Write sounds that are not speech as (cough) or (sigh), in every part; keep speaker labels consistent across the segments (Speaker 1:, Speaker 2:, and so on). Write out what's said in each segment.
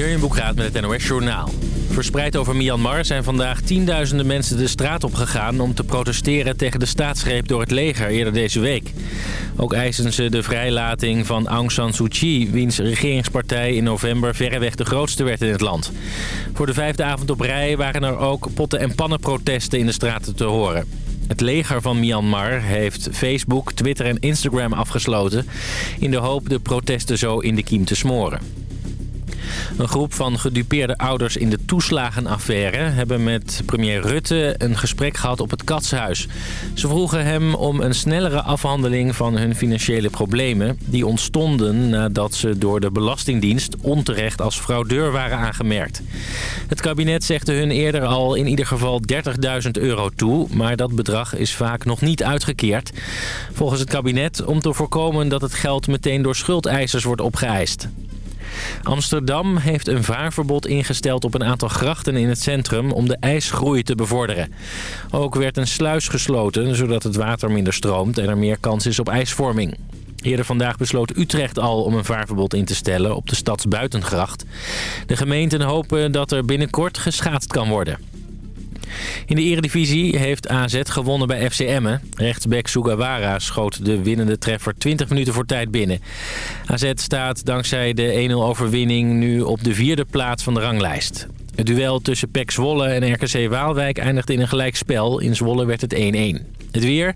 Speaker 1: Jurjen Boekraat met het NOS Journaal. Verspreid over Myanmar zijn vandaag tienduizenden mensen de straat op gegaan... om te protesteren tegen de staatsgreep door het leger eerder deze week. Ook eisen ze de vrijlating van Aung San Suu Kyi... wiens regeringspartij in november verreweg de grootste werd in het land. Voor de vijfde avond op rij waren er ook potten- en pannenprotesten in de straten te horen. Het leger van Myanmar heeft Facebook, Twitter en Instagram afgesloten... in de hoop de protesten zo in de kiem te smoren. Een groep van gedupeerde ouders in de toeslagenaffaire... hebben met premier Rutte een gesprek gehad op het Katshuis. Ze vroegen hem om een snellere afhandeling van hun financiële problemen... die ontstonden nadat ze door de Belastingdienst onterecht als fraudeur waren aangemerkt. Het kabinet zegde hun eerder al in ieder geval 30.000 euro toe... maar dat bedrag is vaak nog niet uitgekeerd. Volgens het kabinet om te voorkomen dat het geld meteen door schuldeisers wordt opgeëist. Amsterdam heeft een vaarverbod ingesteld op een aantal grachten in het centrum om de ijsgroei te bevorderen. Ook werd een sluis gesloten zodat het water minder stroomt en er meer kans is op ijsvorming. Eerder vandaag besloot Utrecht al om een vaarverbod in te stellen op de stadsbuitengracht. De gemeenten hopen dat er binnenkort geschaatst kan worden. In de eredivisie heeft AZ gewonnen bij FC Emmen. Rechtsback Sugawara schoot de winnende treffer 20 minuten voor tijd binnen. AZ staat dankzij de 1-0 overwinning nu op de vierde plaats van de ranglijst. Het duel tussen PEC Zwolle en RKC Waalwijk eindigde in een gelijkspel. In Zwolle werd het 1-1. Het weer.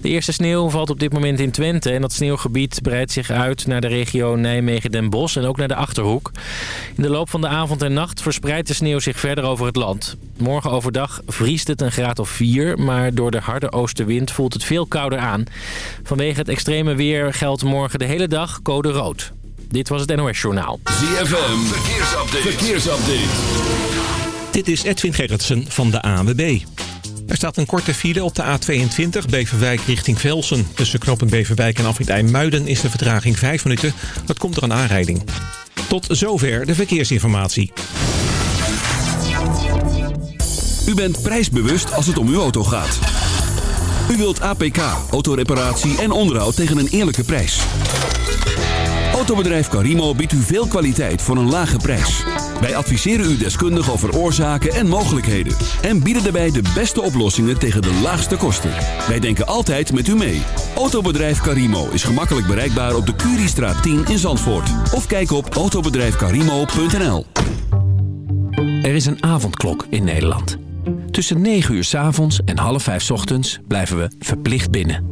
Speaker 1: De eerste sneeuw valt op dit moment in Twente. En dat sneeuwgebied breidt zich uit naar de regio Nijmegen-Den Bosch en ook naar de Achterhoek. In de loop van de avond en nacht verspreidt de sneeuw zich verder over het land. Morgen overdag vriest het een graad of 4, maar door de harde oostenwind voelt het veel kouder aan. Vanwege het extreme weer geldt morgen de hele dag code rood. Dit was het NOS Journaal.
Speaker 2: ZFM, verkeersupdate. verkeersupdate.
Speaker 3: Dit is Edwin Gerritsen van de ANWB. Er staat een korte file op de A22 Beverwijk richting Velsen. Tussen knoppen Beverwijk en Afrit IJmuiden is de vertraging 5 minuten. Dat komt door een aanrijding. Tot zover de verkeersinformatie.
Speaker 2: U bent prijsbewust als het om uw auto gaat. U wilt APK, autoreparatie en onderhoud tegen een eerlijke prijs. Autobedrijf Carimo biedt u veel kwaliteit voor een lage prijs. Wij adviseren u deskundig over oorzaken en mogelijkheden. En bieden daarbij de beste oplossingen tegen de laagste kosten. Wij denken altijd met u mee. Autobedrijf Carimo is gemakkelijk bereikbaar op de Curiestraat 10 in Zandvoort. Of kijk op autobedrijfcarimo.nl
Speaker 4: Er is een avondklok in Nederland. Tussen 9 uur s avonds en half 5 s ochtends blijven we verplicht binnen.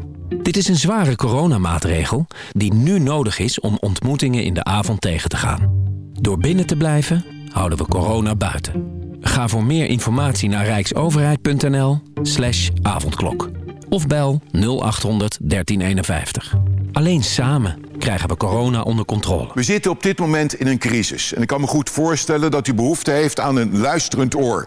Speaker 4: Dit is een zware coronamaatregel die nu nodig is om ontmoetingen in de avond tegen te gaan. Door binnen te blijven houden we corona buiten. Ga voor meer informatie naar rijksoverheid.nl slash avondklok. Of bel 0800 1351. Alleen samen krijgen we corona onder controle.
Speaker 5: We zitten op dit moment in een crisis. En ik kan me goed voorstellen dat u behoefte heeft aan een luisterend oor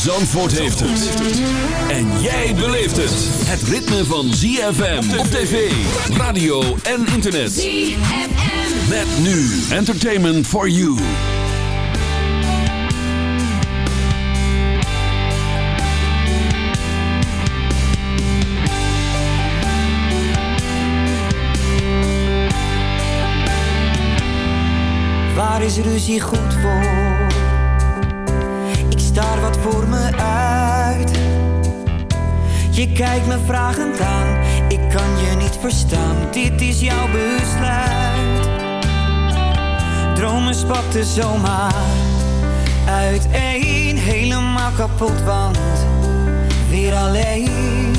Speaker 2: Zandvoort heeft het. En jij beleeft het. Het ritme van ZFM op tv, radio en internet. ZFM. Met nu Entertainment for You.
Speaker 6: Waar is ruzie goed voor? Daar wat voor me uit. Je kijkt me vragend aan, ik kan je niet verstaan, dit is jouw besluit. Dromen spatten zomaar uiteen, helemaal kapot, want weer alleen.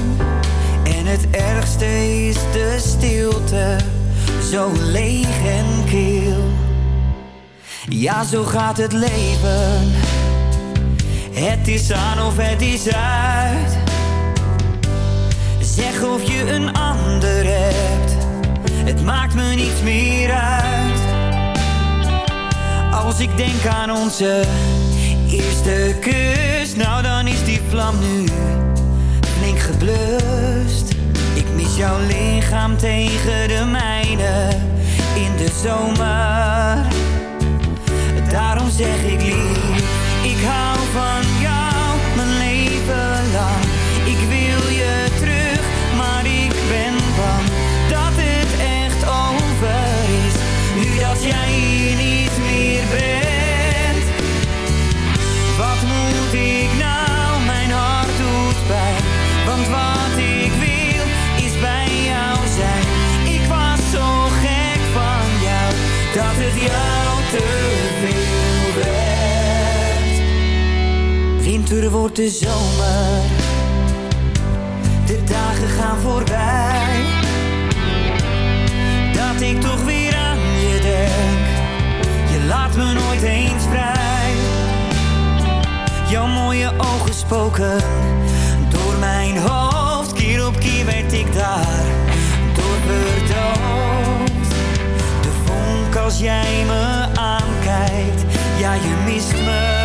Speaker 6: En het ergste is de stilte, zo leeg en kil. Ja, zo gaat het leven het is aan of het is uit. Zeg of je een ander hebt. Het maakt me niets meer uit. Als ik denk aan onze eerste kus. Nou dan is die vlam nu flink geblust. Ik mis jouw lichaam tegen de mijne in de zomer. Daarom zeg ik lief, ik hou van Winter wordt de zomer, de dagen gaan voorbij. Dat ik toch weer aan je denk, je laat me nooit eens vrij. Jouw mooie ogen spoken door mijn hoofd. Keer op keer werd ik daar door verdoofd. De vonk als jij me aankijkt, ja je mist me.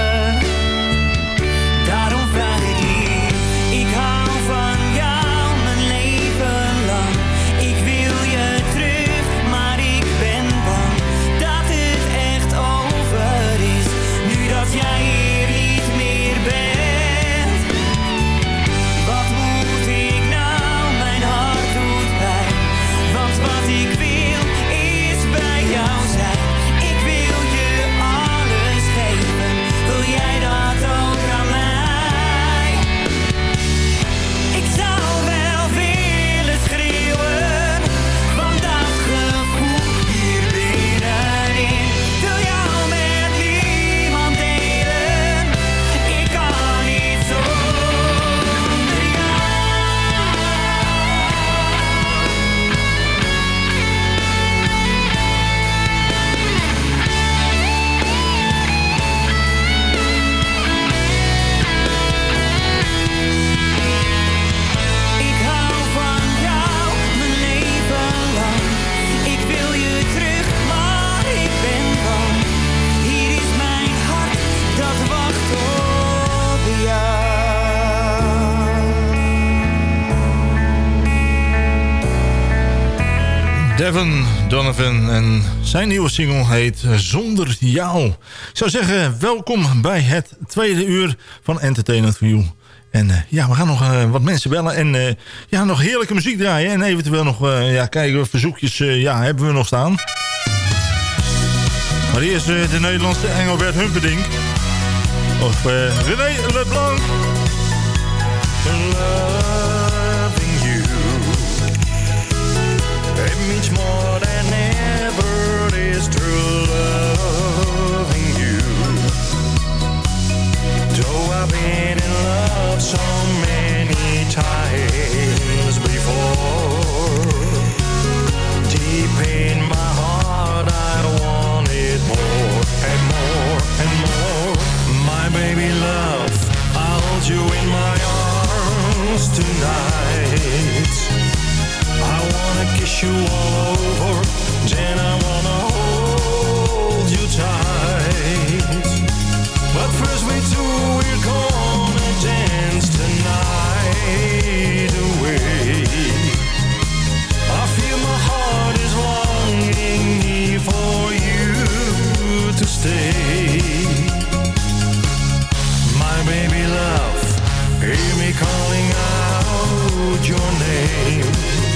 Speaker 7: Devin Donovan en zijn nieuwe single heet Zonder Jou. Ik zou zeggen, welkom bij het tweede uur van Entertainment You. En eh, ja, we gaan nog eh, wat mensen bellen en eh, ja, nog heerlijke muziek draaien. En eventueel nog, ja, kijken, verzoekjes ja, hebben we nog staan. Maar eerst de Nederlandse Engelbert Humperdinck. Of René Leblanc. Means more than ever is true loving you. Though I've been in love so many times before, deep in my heart I want it more and more and more. My baby love, I'll hold you in my arms tonight. I wanna kiss you all over, then I wanna hold you tight. But first we two, gonna dance tonight away. I feel my heart is longing for you to stay. My baby love, hear me calling out your name.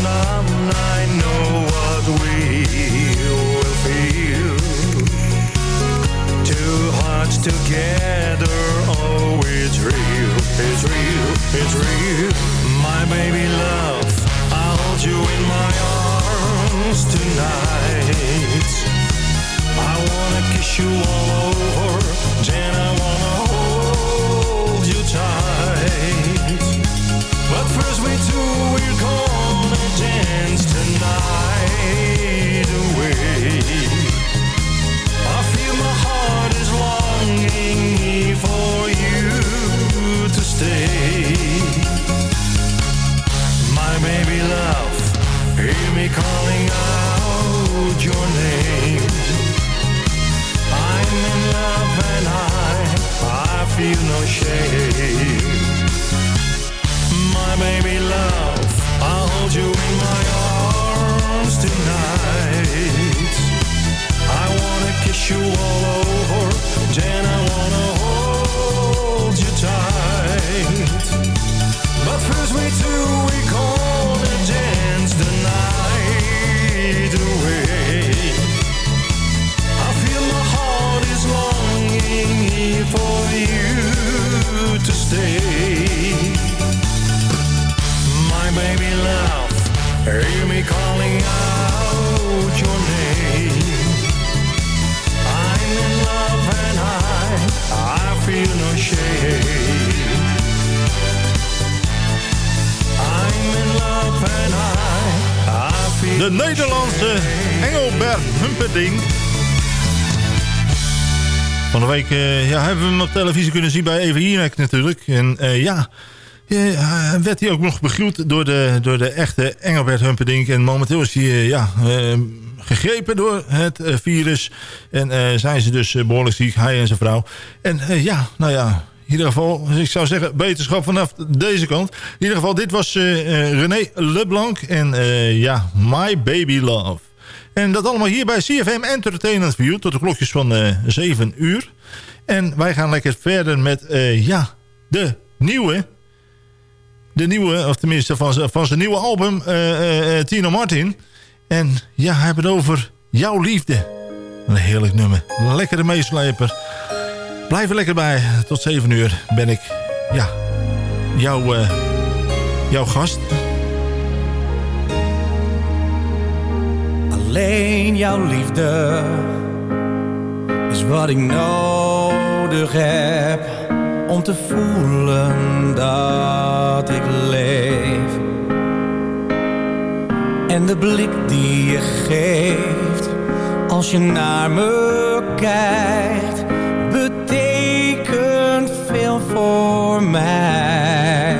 Speaker 7: it's real, it's real. My baby love, I'll hold you in my arms tonight. I wanna kiss you all over, then I wanna hold you tight. But first we two, we're gonna dance tonight away. I feel my heart is longing stay. My baby love, hear me calling out your name. I'm in love and I, I feel no shame. My baby love, I'll hold you in my arms tonight. I wanna kiss you all over, then I wanna hold late But first we two, we gonna dance the night away. I feel my heart is longing here for you to stay. My baby love, hear me calling out your name. I'm in love and I, I feel no shame.
Speaker 8: De Nederlandse Engelbert Humperdinck. Van de week eh, ja, hebben we hem op televisie kunnen zien bij Eva Jinek natuurlijk. En eh, ja, eh, werd hij ook nog begroet door de, door de echte Engelbert Humperdinck. En momenteel is hij ja, gegrepen door het virus. En zijn ze dus eh, behoorlijk ziek, hij en zijn vrouw. En ja, nou ja, ieder geval, ik zou zeggen, beterschap vanaf deze kant. In ieder geval, dit was eh, eh, René Leblanc en eh, ja, My Baby Love. En dat allemaal hier bij CFM Entertainment View tot de klokjes van eh 7 uur. En wij gaan lekker verder met, ja, de nieuwe... De nieuwe, of tenminste van, van zijn nieuwe album, Tino Martin. En ja, hij hebben het over Jouw Liefde. Een heerlijk nummer. Lekkere meesleper. Blijf er lekker bij. Tot 7 uur ben ik, ja, jouw, eh, jouw gast.
Speaker 9: Alleen jouw liefde is wat ik nodig heb om te voelen dat ik leef. En de blik die je geeft als je naar me kijkt, betekent voor mij.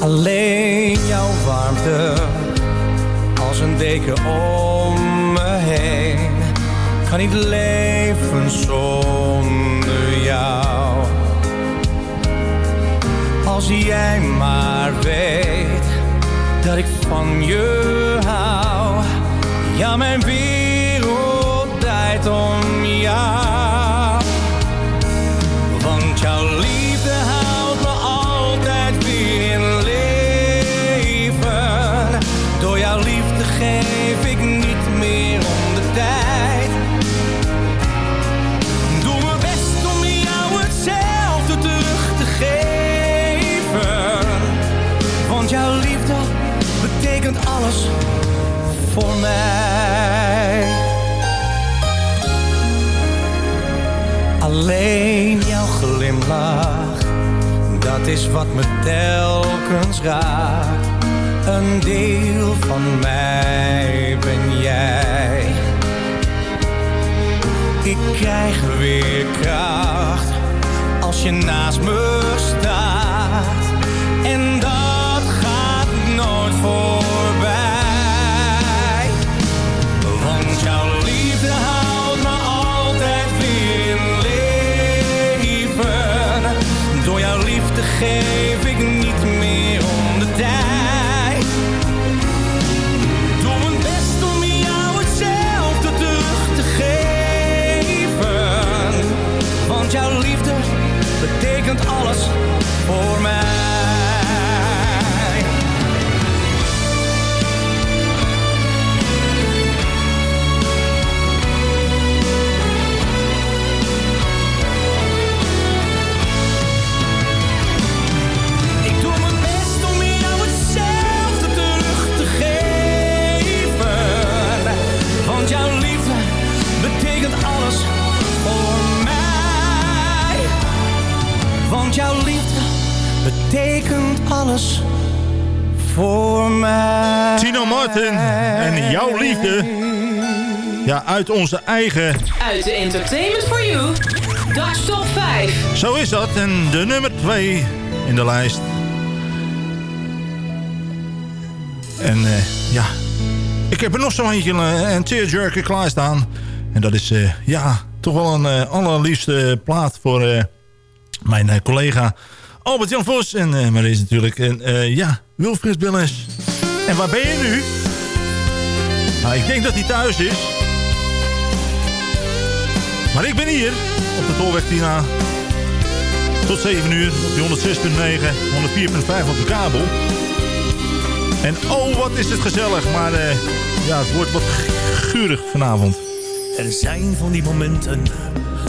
Speaker 9: Alleen jouw warmte als een deken om me heen. Kan niet leven zonder jou. Als jij maar weet dat ik van je hou. Ja, mijn wereld draait om jou. Geef ik niet meer om de tijd. Doe mijn best om jou hetzelfde terug te geven. Want jouw liefde betekent alles voor mij. Alleen jouw glimlach, dat is wat me telkens raakt. Een deel van mij ben jij. Ik krijg weer kracht als je naast me staat. Alles voor betekent alles voor mij.
Speaker 8: Tino Martin en jouw liefde. Ja, uit onze eigen...
Speaker 10: Uit de Entertainment for You, Dutch Top 5.
Speaker 8: Zo is dat. En de nummer 2 in de lijst. En eh, ja, ik heb er nog zo eentje, eh, een tearjerker klaarstaan. En dat is, eh, ja, toch wel een allerliefste plaat voor eh, mijn eh, collega Albert-Jan Vos. En eh maar is natuurlijk, en, eh, ja, Wilfried Billis. En waar ben je nu? Nou, ik denk dat hij thuis is. Maar ik ben hier, op de Tolweg Tina. Tot 7 uur op die 106.9, 104.5 op de kabel. En oh, wat is het gezellig. Maar eh, ja, het wordt wat gurig vanavond.
Speaker 9: Er zijn van die momenten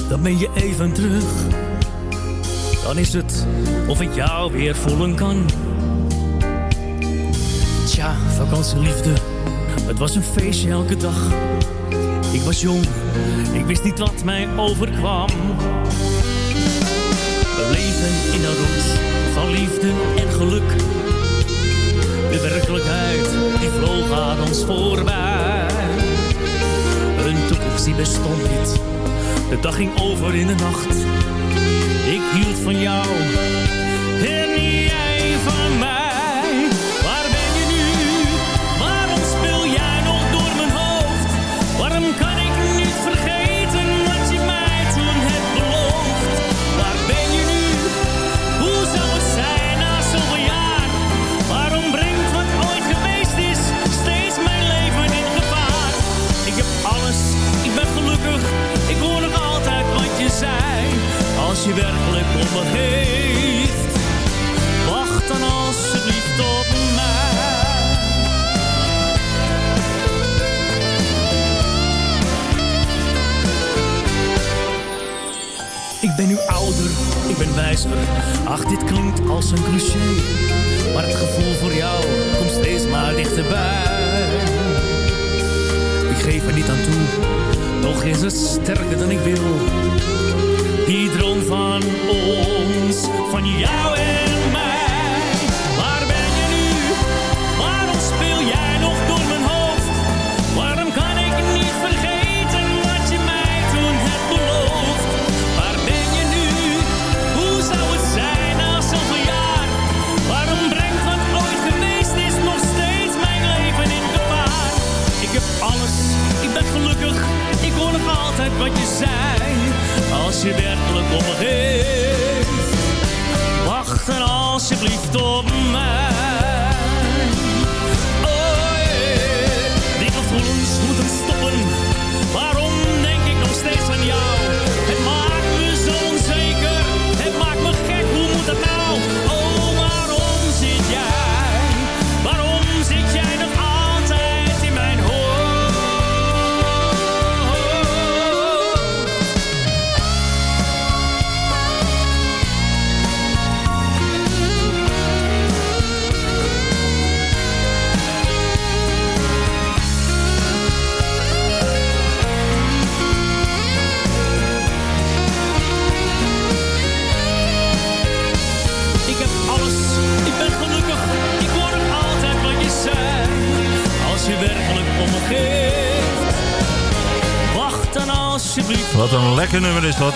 Speaker 11: dan ben je even terug. Dan is het of ik jou weer voelen kan. Tja, vakantieliefde, het was een feestje elke dag. Ik was jong, ik wist niet wat mij overkwam. We leven in een roes van liefde en geluk. De werkelijkheid, die vloog aan ons voorbij. Een toekomst die bestond niet. De dag ging over in de nacht. Ik hield van jou en jij van mij. Werkelijk om me geeft, wacht dan alsjeblieft op mij. Ik ben nu ouder, ik ben wijzer. Ach, dit klinkt als een cliché. Maar het gevoel voor jou komt steeds maar dichterbij. Geef er niet aan toe, toch is het sterker dan ik wil. Die droom van ons, van jou en mij. Wat je zei. Als je werkelijk om me geeft, wacht dan alsjeblieft op mij. Alsjeblieft.
Speaker 8: Wat een lekker nummer is dat.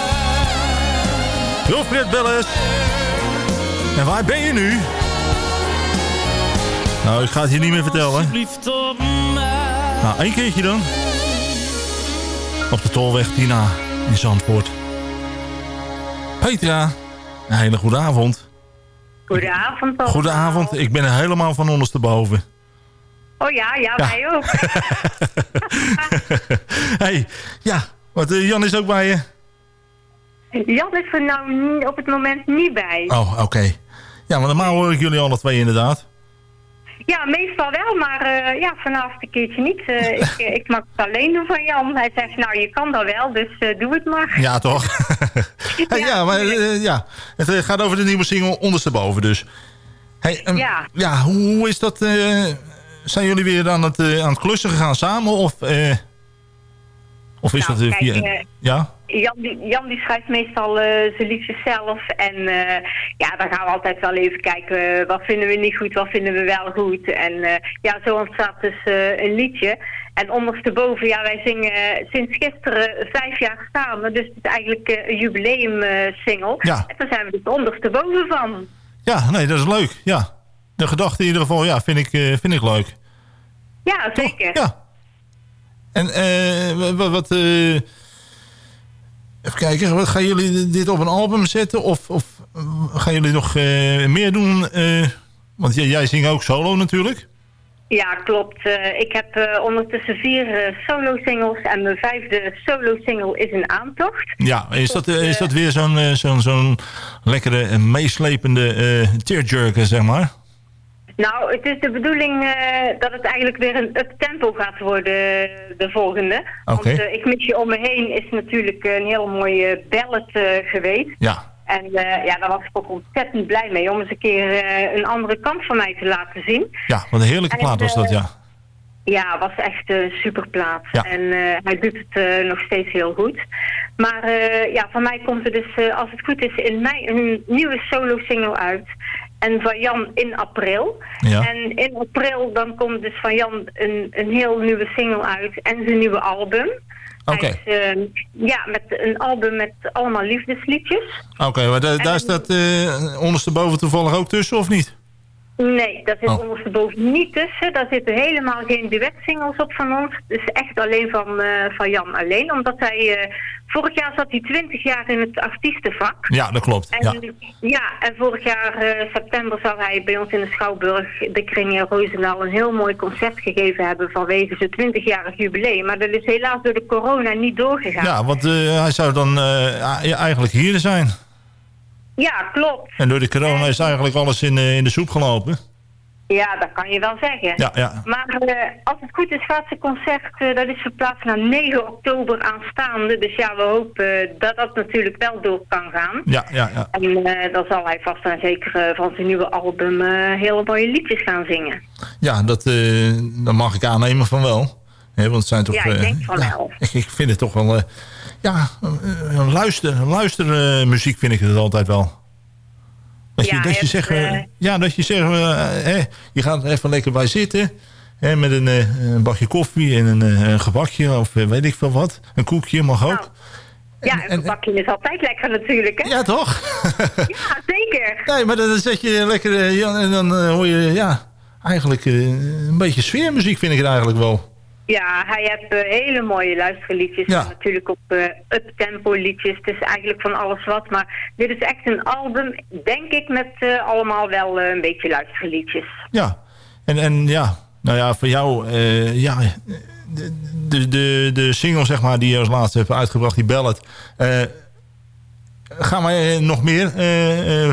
Speaker 8: Wilfred Belles. En waar ben je nu? Nou, ik ga het je niet meer vertellen.
Speaker 11: Alsjeblieft op mij.
Speaker 8: Nou, één keertje dan. Op de tolweg Tina in Zandvoort. Petra, een hele goede avond.
Speaker 12: Goedenavond. allemaal.
Speaker 8: Goedenavond, ik ben er helemaal van ondersteboven.
Speaker 12: Oh ja, ja,
Speaker 8: Ja.
Speaker 12: wij ook. (laughs)
Speaker 8: hey, ja, wat, eh, Jan is ook bij je?
Speaker 12: Jan is er nou op het moment niet bij.
Speaker 8: Oh, oké. Ja, maar normaal hoor ik jullie alle twee inderdaad.
Speaker 12: Ja, meestal wel, maar eh, ja, vanavond een keertje niet. Eh, (laughs) ik, ik mag het alleen doen van Jan. Hij zegt, nou, je kan dat wel, dus doe het maar.
Speaker 8: Ja, toch? (laughs) Hey, ja, maar ja, het gaat over de nieuwe single Ondersteboven dus. Hey,
Speaker 12: Ja.
Speaker 8: ja, hoe, hoe is dat? zijn jullie weer aan het, aan het klussen gegaan samen? Of, of is
Speaker 12: Nou,
Speaker 8: dat...
Speaker 12: kijk,
Speaker 8: via-
Speaker 12: eh,
Speaker 8: ja?
Speaker 12: Jan, die, Jan die schrijft meestal eh, zijn liedjes zelf. En eh, ja, dan gaan we altijd wel even kijken. wat vinden we niet goed, wat vinden we wel goed. En ja, zo ontstaat dus een liedje. En ondersteboven, ja, wij zingen sinds gisteren vijf jaar samen. Dus het is eigenlijk een jubileum-single.
Speaker 8: Ja.
Speaker 12: En daar zijn we dus ondersteboven van.
Speaker 8: Ja, nee, dat is leuk. Ja. De gedachte in ieder geval, ja, vind ik, vind ik leuk.
Speaker 12: Ja, zeker.
Speaker 8: Ja. En eh, wat... eh, even kijken, wat, gaan jullie dit op een album zetten? Of, of gaan jullie nog eh, meer doen? want jij, jij zingt ook solo natuurlijk.
Speaker 12: Ja, klopt. Ik heb ondertussen vier solo-singles en mijn vijfde solo-single is een aantocht.
Speaker 8: Ja, is dat, eh, is dat weer zo'n zo'n zo'n lekkere en meeslepende tearjerker, zeg maar?
Speaker 12: Nou, het is de bedoeling eh, dat het eigenlijk weer een up-tempo gaat worden, de volgende. Want eh, Ik mis je om me heen is natuurlijk een heel mooie ballad eh, geweest.
Speaker 8: Ja,
Speaker 12: En eh, ja, daar was ik ook ontzettend blij mee om eens een keer eh, een andere kant van mij te laten zien.
Speaker 8: ja wat een heerlijke plaat was dat,
Speaker 12: eh,
Speaker 8: ja.
Speaker 12: Ja, het was echt een superplaat.
Speaker 8: Ja.
Speaker 12: En eh, hij doet het eh, nog steeds heel goed. Maar eh, ja, van mij komt er dus, eh, als het goed is, in mei een nieuwe solo-single uit. En van Jan in april.
Speaker 8: Ja.
Speaker 12: En in april dan komt dus van Jan een, een heel nieuwe single uit en zijn nieuwe album.
Speaker 8: Oké.
Speaker 12: Hij is, eh, ja, met een album met allemaal liefdesliedjes.
Speaker 8: Oké, maar da- daar staat eh ondersteboven toevallig ook tussen, of niet?
Speaker 12: Nee, daar zit
Speaker 8: Oh.
Speaker 12: ondersteboven niet tussen. Daar zitten helemaal geen duetsingles op van ons. Het is echt alleen van, eh, van Jan alleen. Omdat hij... eh, vorig jaar zat hij 20 jaar in het artiestenvak.
Speaker 8: Ja, dat klopt.
Speaker 12: En,
Speaker 8: Ja.
Speaker 12: ja. en vorig jaar eh, september zou hij bij ons in de Schouwburg, de Kring in Roosendaal, een heel mooi concert gegeven hebben vanwege zijn 20-jarig jubileum. Maar dat is helaas door de corona niet doorgegaan.
Speaker 8: ja, want hij zou dan eigenlijk hier zijn.
Speaker 12: Ja, klopt.
Speaker 8: En door de corona is eigenlijk alles in, eh, in de soep gelopen.
Speaker 12: Ja, dat kan je wel zeggen.
Speaker 8: Ja, ja.
Speaker 12: Maar eh, als het goed is gaat zijn concert, eh, dat is verplaatst naar 9 oktober aanstaande. Dus ja, we hopen dat dat natuurlijk wel door kan gaan.
Speaker 8: Ja, ja, ja.
Speaker 12: En dan zal hij vast en zeker van zijn nieuwe album hele mooie liedjes gaan zingen.
Speaker 8: Ja, dat, dat mag ik aannemen van wel. Hè, want het zijn toch...
Speaker 12: Ja, ik denk van wel.
Speaker 8: Ik, ik vind het toch wel... eh, ja, eh, een luister, een luistermuziek vind ik het altijd wel. Dat je,
Speaker 12: Ja,
Speaker 8: dat
Speaker 12: je
Speaker 8: zegt, eh,
Speaker 12: eh,
Speaker 8: ja, dat je zegt, eh, hè, je gaat er even lekker bij zitten. Hè, met een, eh, een bakje koffie en een, eh, een gebakje of eh, weet ik veel wat. Een koekje mag ook.
Speaker 12: Nou, Ja, een bakje is altijd lekker natuurlijk, hè?
Speaker 8: Ja, toch? (laughs)
Speaker 12: Ja, zeker.
Speaker 8: Nee, maar dan zet je lekker... eh, ja, en dan eh, hoor je, ja, eigenlijk eh, een beetje sfeermuziek vind ik het eigenlijk wel.
Speaker 12: Ja, hij heeft eh, hele mooie luisterliedjes.
Speaker 8: Ja.
Speaker 12: Natuurlijk op eh up-tempo liedjes. Het is eigenlijk van alles wat. Maar dit is echt een album, denk ik, met eh, allemaal wel een beetje luisterliedjes.
Speaker 8: Ja, en, en ja, nou ja, voor jou, ja, de, de, de, single zeg maar die je als laatste hebt uitgebracht, die ballad. eh, gaan wij nog meer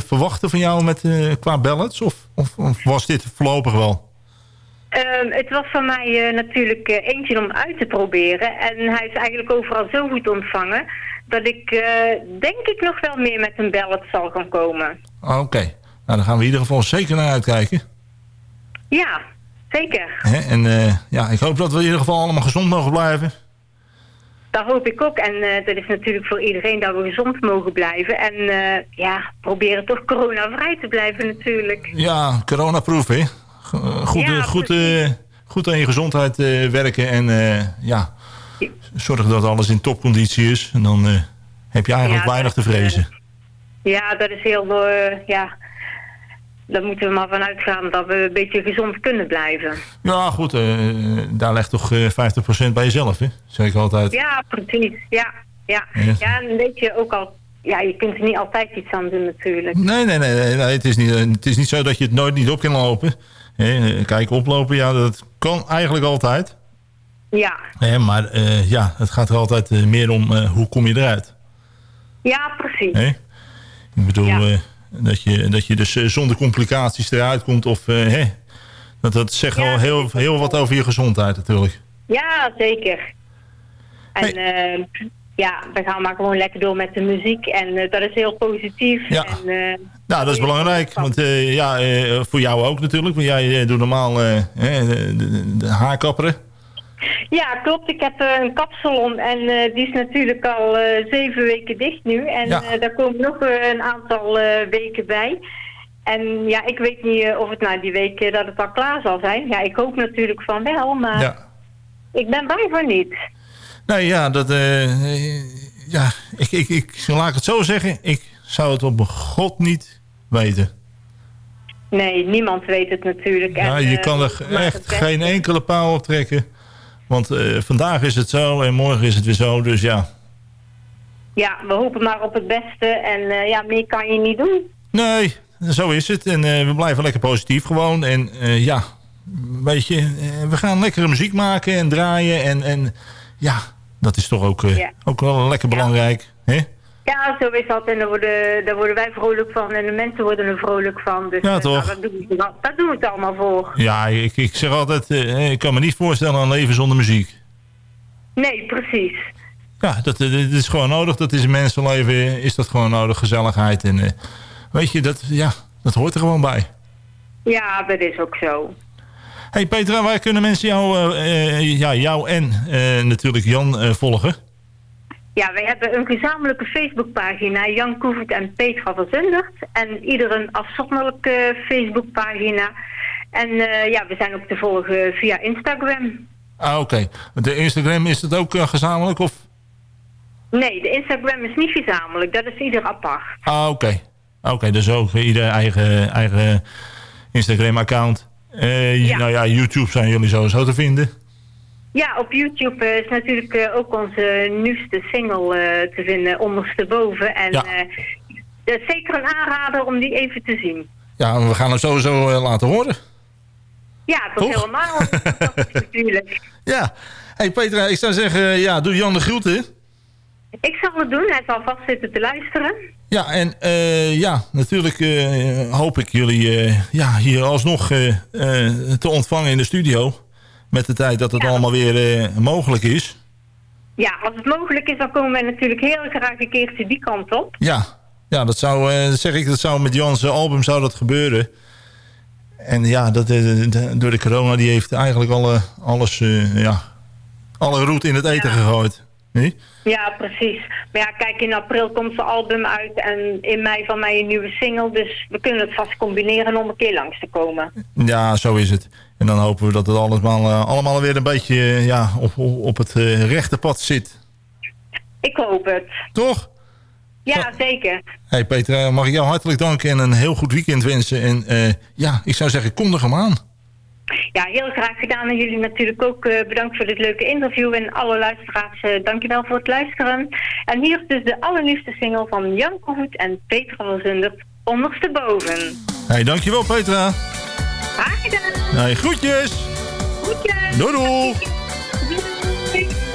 Speaker 8: verwachten van jou met, qua ballads? Of, of, of was dit voorlopig wel?
Speaker 12: Ehm, het was van mij eh, natuurlijk eh, eentje om uit te proberen. En hij is eigenlijk overal zo goed ontvangen... dat ik eh, denk ik nog wel meer met een ballad zal gaan komen.
Speaker 8: Oké, nou dan gaan we in ieder geval zeker naar uitkijken.
Speaker 12: Ja, zeker.
Speaker 8: En ja, ik hoop dat we in ieder geval allemaal gezond mogen blijven.
Speaker 12: Dat hoop ik ook. En dat is natuurlijk voor iedereen dat we gezond mogen blijven. En ja, proberen toch coronavrij te blijven natuurlijk.
Speaker 8: Ja, coronaproof hè. Eh, Goed,
Speaker 12: Ja,
Speaker 8: eh, goed, eh, goed aan je gezondheid werken en ja, zorg dat alles in topconditie is. En dan heb je eigenlijk
Speaker 12: Ja,
Speaker 8: weinig te vrezen.
Speaker 12: Ja, dat is heel... ja, daar moeten we maar van uitgaan dat we een beetje gezond kunnen blijven.
Speaker 8: Ja, goed, daar ligt toch eh 50% bij jezelf, hè? Zeg ik altijd.
Speaker 12: Ja, precies. Ja, ja. En weet je ook al... Ja, je kunt er niet altijd iets aan doen natuurlijk.
Speaker 8: Nee, nee, nee, nee, nee, het, is niet, het is niet zo dat je het nooit niet op kan lopen. Eh, kijk, oplopen, ja, dat kan eigenlijk altijd.
Speaker 12: Ja,
Speaker 8: Hè, maar eh, ja, het gaat er altijd eh, meer om hoe kom je eruit.
Speaker 12: ja precies.
Speaker 8: Hè? Ik bedoel,
Speaker 12: Ja.
Speaker 8: dat, je, dat je dus zonder complicaties eruit komt. Of, hè? Dat, dat zegt
Speaker 12: Ja,
Speaker 8: al heel, heel wat over je gezondheid natuurlijk.
Speaker 12: Ja, zeker. En ja, we gaan maar gewoon lekker door met de muziek. En eh, dat is heel positief.
Speaker 8: Ja.
Speaker 12: En, eh,
Speaker 8: Nou, dat is belangrijk. Want eh, ja, voor jou ook natuurlijk. Want jij doet normaal de, de, de haarkapperen.
Speaker 12: Ja, klopt. Ik heb een kapsalon en die is natuurlijk al zeven weken dicht nu. En
Speaker 8: Ja.
Speaker 12: daar komen nog een aantal weken bij. En ja, ik weet niet of het na die weken dat het al klaar zal zijn. Ja, ik hoop natuurlijk van wel, maar
Speaker 8: Ja.
Speaker 12: ik ben bang voor niet.
Speaker 8: Nee, ja, dat... eh, ja, ik, ik, ik, laat ik het zo zeggen. Ik zou het op god niet weten.
Speaker 12: Nee, niemand weet het natuurlijk.
Speaker 8: Ja,
Speaker 12: En,
Speaker 8: je
Speaker 12: eh,
Speaker 8: kan er echt geen enkele paal op trekken. Want eh, vandaag is het zo en morgen is het weer zo. Dus ja,
Speaker 12: Ja, we hopen maar op het beste. En ja, meer kan je niet doen.
Speaker 8: nee, zo is het. En we blijven lekker positief gewoon. En ja, weet je, we gaan lekkere muziek maken en draaien. En, en ja, dat is toch ook, eh,
Speaker 12: Ja.
Speaker 8: ook wel lekker belangrijk. Hè?
Speaker 13: Ja, zo is dat. En daar worden, daar worden wij vrolijk van. En de mensen worden er vrolijk van. Dus
Speaker 8: Ja,
Speaker 13: eh,
Speaker 8: toch?
Speaker 13: nou, daar, doen we, het al- daar doen we het allemaal voor.
Speaker 8: Ja, ik, ik zeg altijd, eh, ik kan me niet voorstellen een leven zonder muziek.
Speaker 13: Nee, precies.
Speaker 8: Ja, dat, dat is gewoon nodig. Dat is een mensenleven, is dat gewoon nodig. Gezelligheid. En weet je, dat, ja, dat hoort er gewoon bij.
Speaker 13: Ja, dat is ook zo.
Speaker 8: Hey Petra, waar kunnen mensen jou, eh, eh, ja, jou en eh, natuurlijk Jan volgen?
Speaker 13: Ja, wij hebben een gezamenlijke Facebookpagina, Jan Koevert en Petra van Zundert. En ieder een afzonderlijke Facebookpagina. En ja, we zijn ook te volgen via Instagram.
Speaker 8: Ah, oké. De Instagram, is het ook gezamenlijk? Of?
Speaker 13: Nee, de Instagram is niet gezamenlijk, dat is ieder apart.
Speaker 8: Ah, oké. Oké, dus ook ieder eigen, eigen Instagram-account. Eh,
Speaker 13: Ja.
Speaker 8: Nou ja, YouTube zijn jullie sowieso te vinden.
Speaker 13: Ja, op YouTube eh, is natuurlijk eh, ook onze nieuwste single te vinden, ondersteboven. En
Speaker 8: Ja.
Speaker 13: dat is zeker een aanrader om die even te zien.
Speaker 8: Ja, we gaan hem sowieso laten horen.
Speaker 13: Ja, Toch? helemaal. (laughs) Natuurlijk.
Speaker 8: Ja. Hey Petra, ik zou zeggen, ja, doe Jan de groeten.
Speaker 13: Ik zal het doen, hij zal vast zitten te luisteren.
Speaker 8: Ja, en eh, ja, natuurlijk eh, hoop ik jullie eh, ja, hier alsnog te ontvangen in de studio. Met de tijd dat het allemaal weer mogelijk is.
Speaker 13: Ja, als het mogelijk is, dan komen wij natuurlijk heel graag een keertje die kant op.
Speaker 8: Ja, ja dat zou, zeg ik, dat zou met Jans album zou dat gebeuren. En ja, dat, door de corona die heeft eigenlijk alle, alles, ja, alle roet in het eten gegooid. Nee?
Speaker 13: Ja, precies. Maar ja, kijk, in april komt zijn album uit en in mei van mij een nieuwe single. Dus we kunnen het vast combineren om een keer langs te komen.
Speaker 8: Ja, zo is het. En dan hopen we dat het allemaal, eh, allemaal weer een beetje eh, ja, op, op, het eh, rechte pad zit.
Speaker 13: Ik hoop het.
Speaker 8: Toch?
Speaker 13: Ja, zeker.
Speaker 8: Hey Peter, mag ik jou hartelijk danken en een heel goed weekend wensen. En ja, ik zou zeggen, kondig hem aan.
Speaker 13: Ja, heel graag gedaan. En jullie natuurlijk ook eh, bedankt voor dit leuke interview. En alle luisteraars, eh, dankjewel voor het luisteren. En hier is dus de allernieuwste single van Jan Koevoet en Petra van Zundert, Ondersteboven.
Speaker 8: Hey, dankjewel Petra.
Speaker 13: Graag gedaan.
Speaker 8: Hey, groetjes.
Speaker 13: Groetjes.
Speaker 8: Doei doei.
Speaker 13: Doei.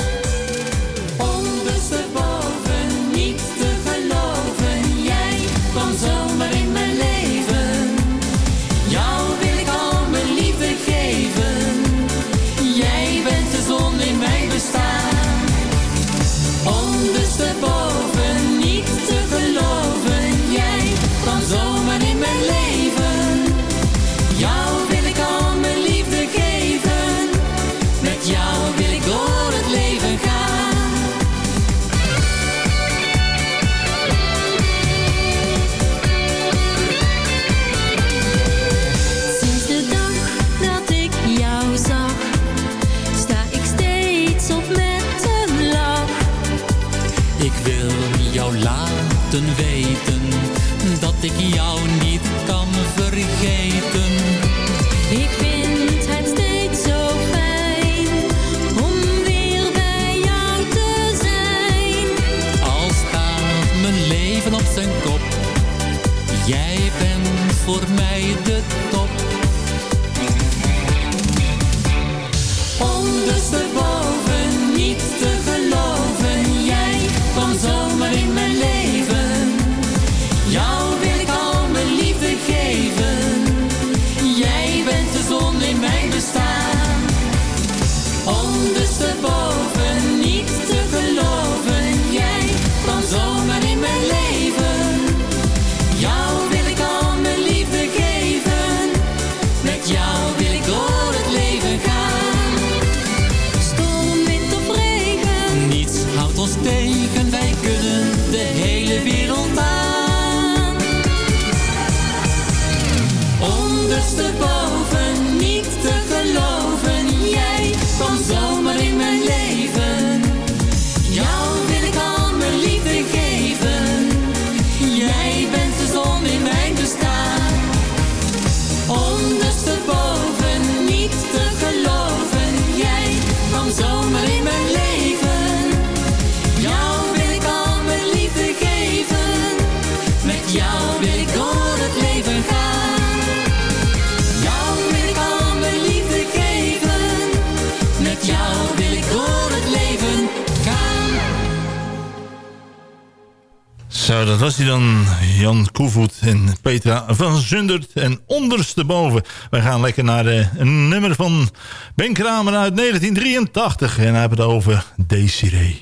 Speaker 14: Zo,
Speaker 8: dat was hij dan. Jan Koevoet en Petra van Zundert. En ondersteboven. Wij gaan lekker naar eh, een nummer van Ben Kramer uit 1983. En hij heeft het over Desiree.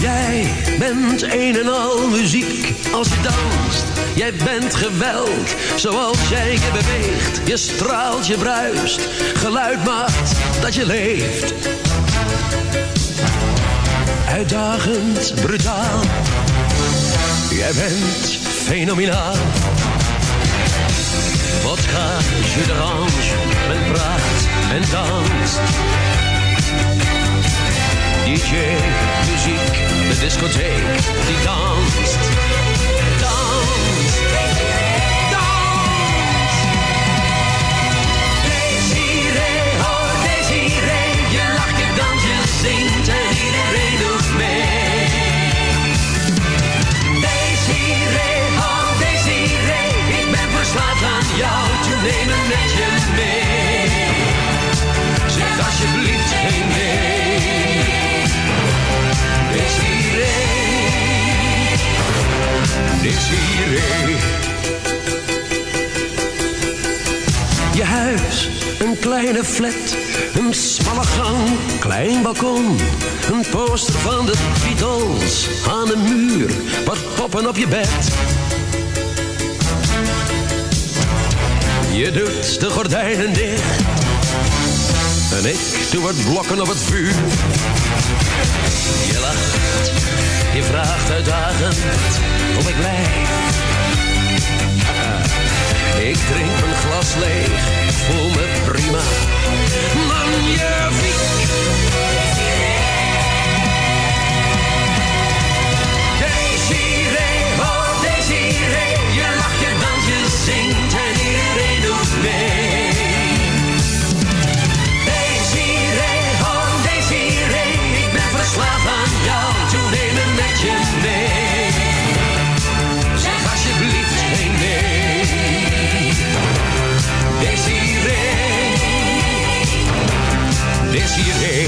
Speaker 15: Jij bent een en al muziek als je danst. Jij bent geweld zoals jij je beweegt. Je straalt, je bruist. Geluid maakt dat je leeft. Uitdagend, brutaal. Jij bent fenomenaal. Vodka, jus d'orange, men praat en danst. DJ, muziek, de discotheek, die. Dans, neem me met je mee. Zeg alsjeblieft geen nee. Desiree, Desiree. Je huis, een kleine flat, een smalle gang, klein balkon. Een poster van de Beatles aan de muur, wat poppen op je bed. Je doet de gordijnen dicht en ik doe het blokken op het vuur. Je lacht, je vraagt uitdagend of ik blijf. Ik drink mijn glas leeg, voel me prima. Magnifiek. Desiree, Desiree.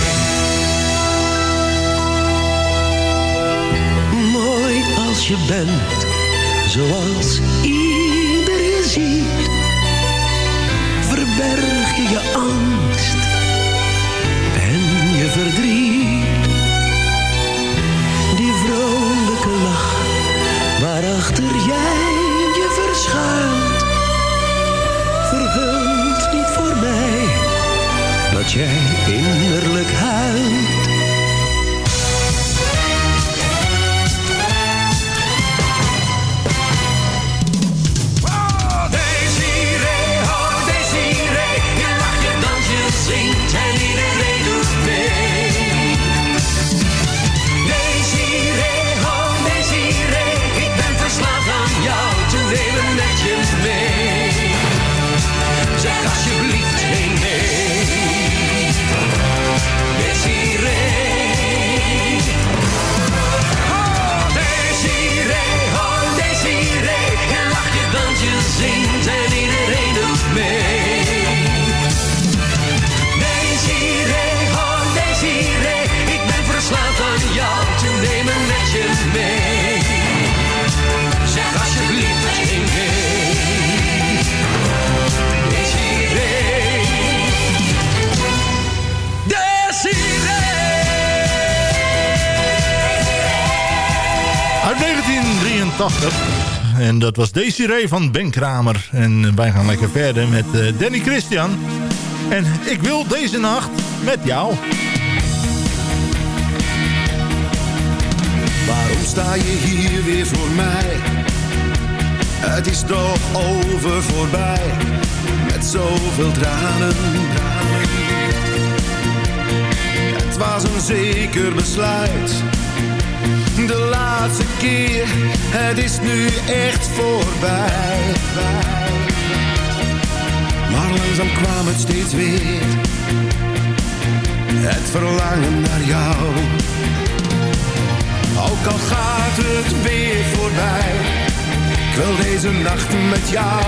Speaker 15: Mooi als je bent, zoals ieder je ziet. Verberg je je angst en je verdriet. Dat jij innerlijk huilt.
Speaker 8: Dat was Desiree van Ben Kramer. En wij gaan lekker verder met eh, Danny Christian. En ik wil deze nacht met jou.
Speaker 16: Waarom sta je hier weer voor mij? Het is toch over voorbij, met zoveel tranen. Het was een zeker besluit, de laatste keer, het is nu echt voorbij. Maar langzaam kwam het steeds weer, het verlangen naar jou. Ook al gaat het weer voorbij, Ik wil deze nacht met jou.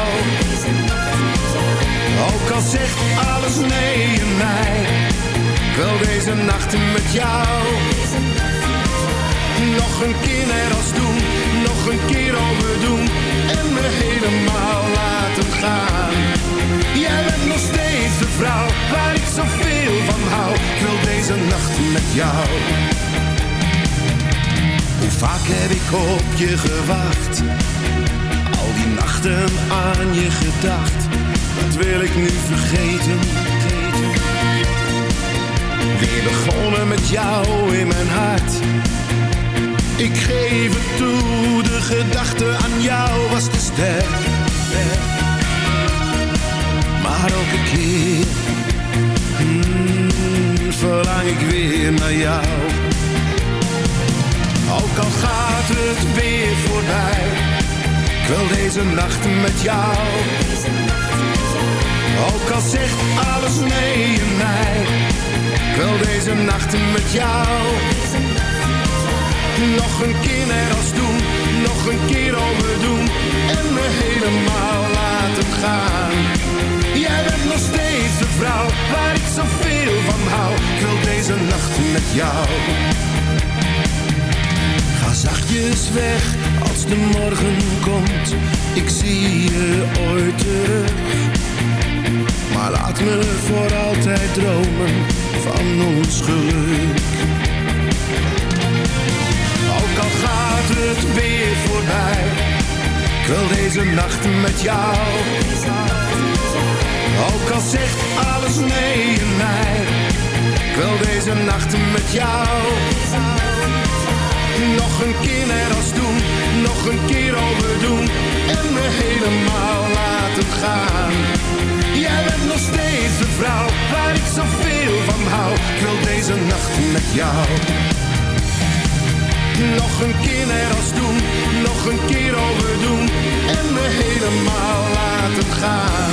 Speaker 16: Ook al zegt alles nee in mij. Ik wil deze nacht met jou. Nog een keer net als doen, nog een keer overdoen en me helemaal laten gaan. Jij bent nog steeds de vrouw waar ik zoveel van hou. Ik wil deze nacht met jou. Hoe vaak heb ik op je gewacht? Al die nachten aan je gedacht. Dat wil ik nu vergeten. Weer begonnen met jou in mijn hart. Ik geef het toe, de gedachte aan jou was te sterk. Maar elke keer mm, verlang ik weer naar jou. Ook al gaat het weer voorbij, ik wil deze nacht met jou. Ook al zegt alles nee in mij, ik wil deze nacht met jou. Nog een keer net als doen, nog een keer overdoen en me helemaal laten gaan. Jij bent nog steeds de vrouw waar ik zoveel van hou. Ik wil deze nacht met jou. Ga zachtjes weg als de morgen komt. Ik zie je ooit terug. Maar laat me voor altijd dromen van ons geluk. Het weer voorbij, ik wil deze nacht met jou. Ook al zegt alles nee in mij, ik wil deze nacht met jou. Nog een keer net als doen, nog een keer overdoen en me helemaal laten gaan. Jij bent nog steeds de vrouw waar ik zoveel van hou. Ik wil deze nacht met jou. Nog een keer net als doen, nog een keer overdoen en me helemaal laten gaan.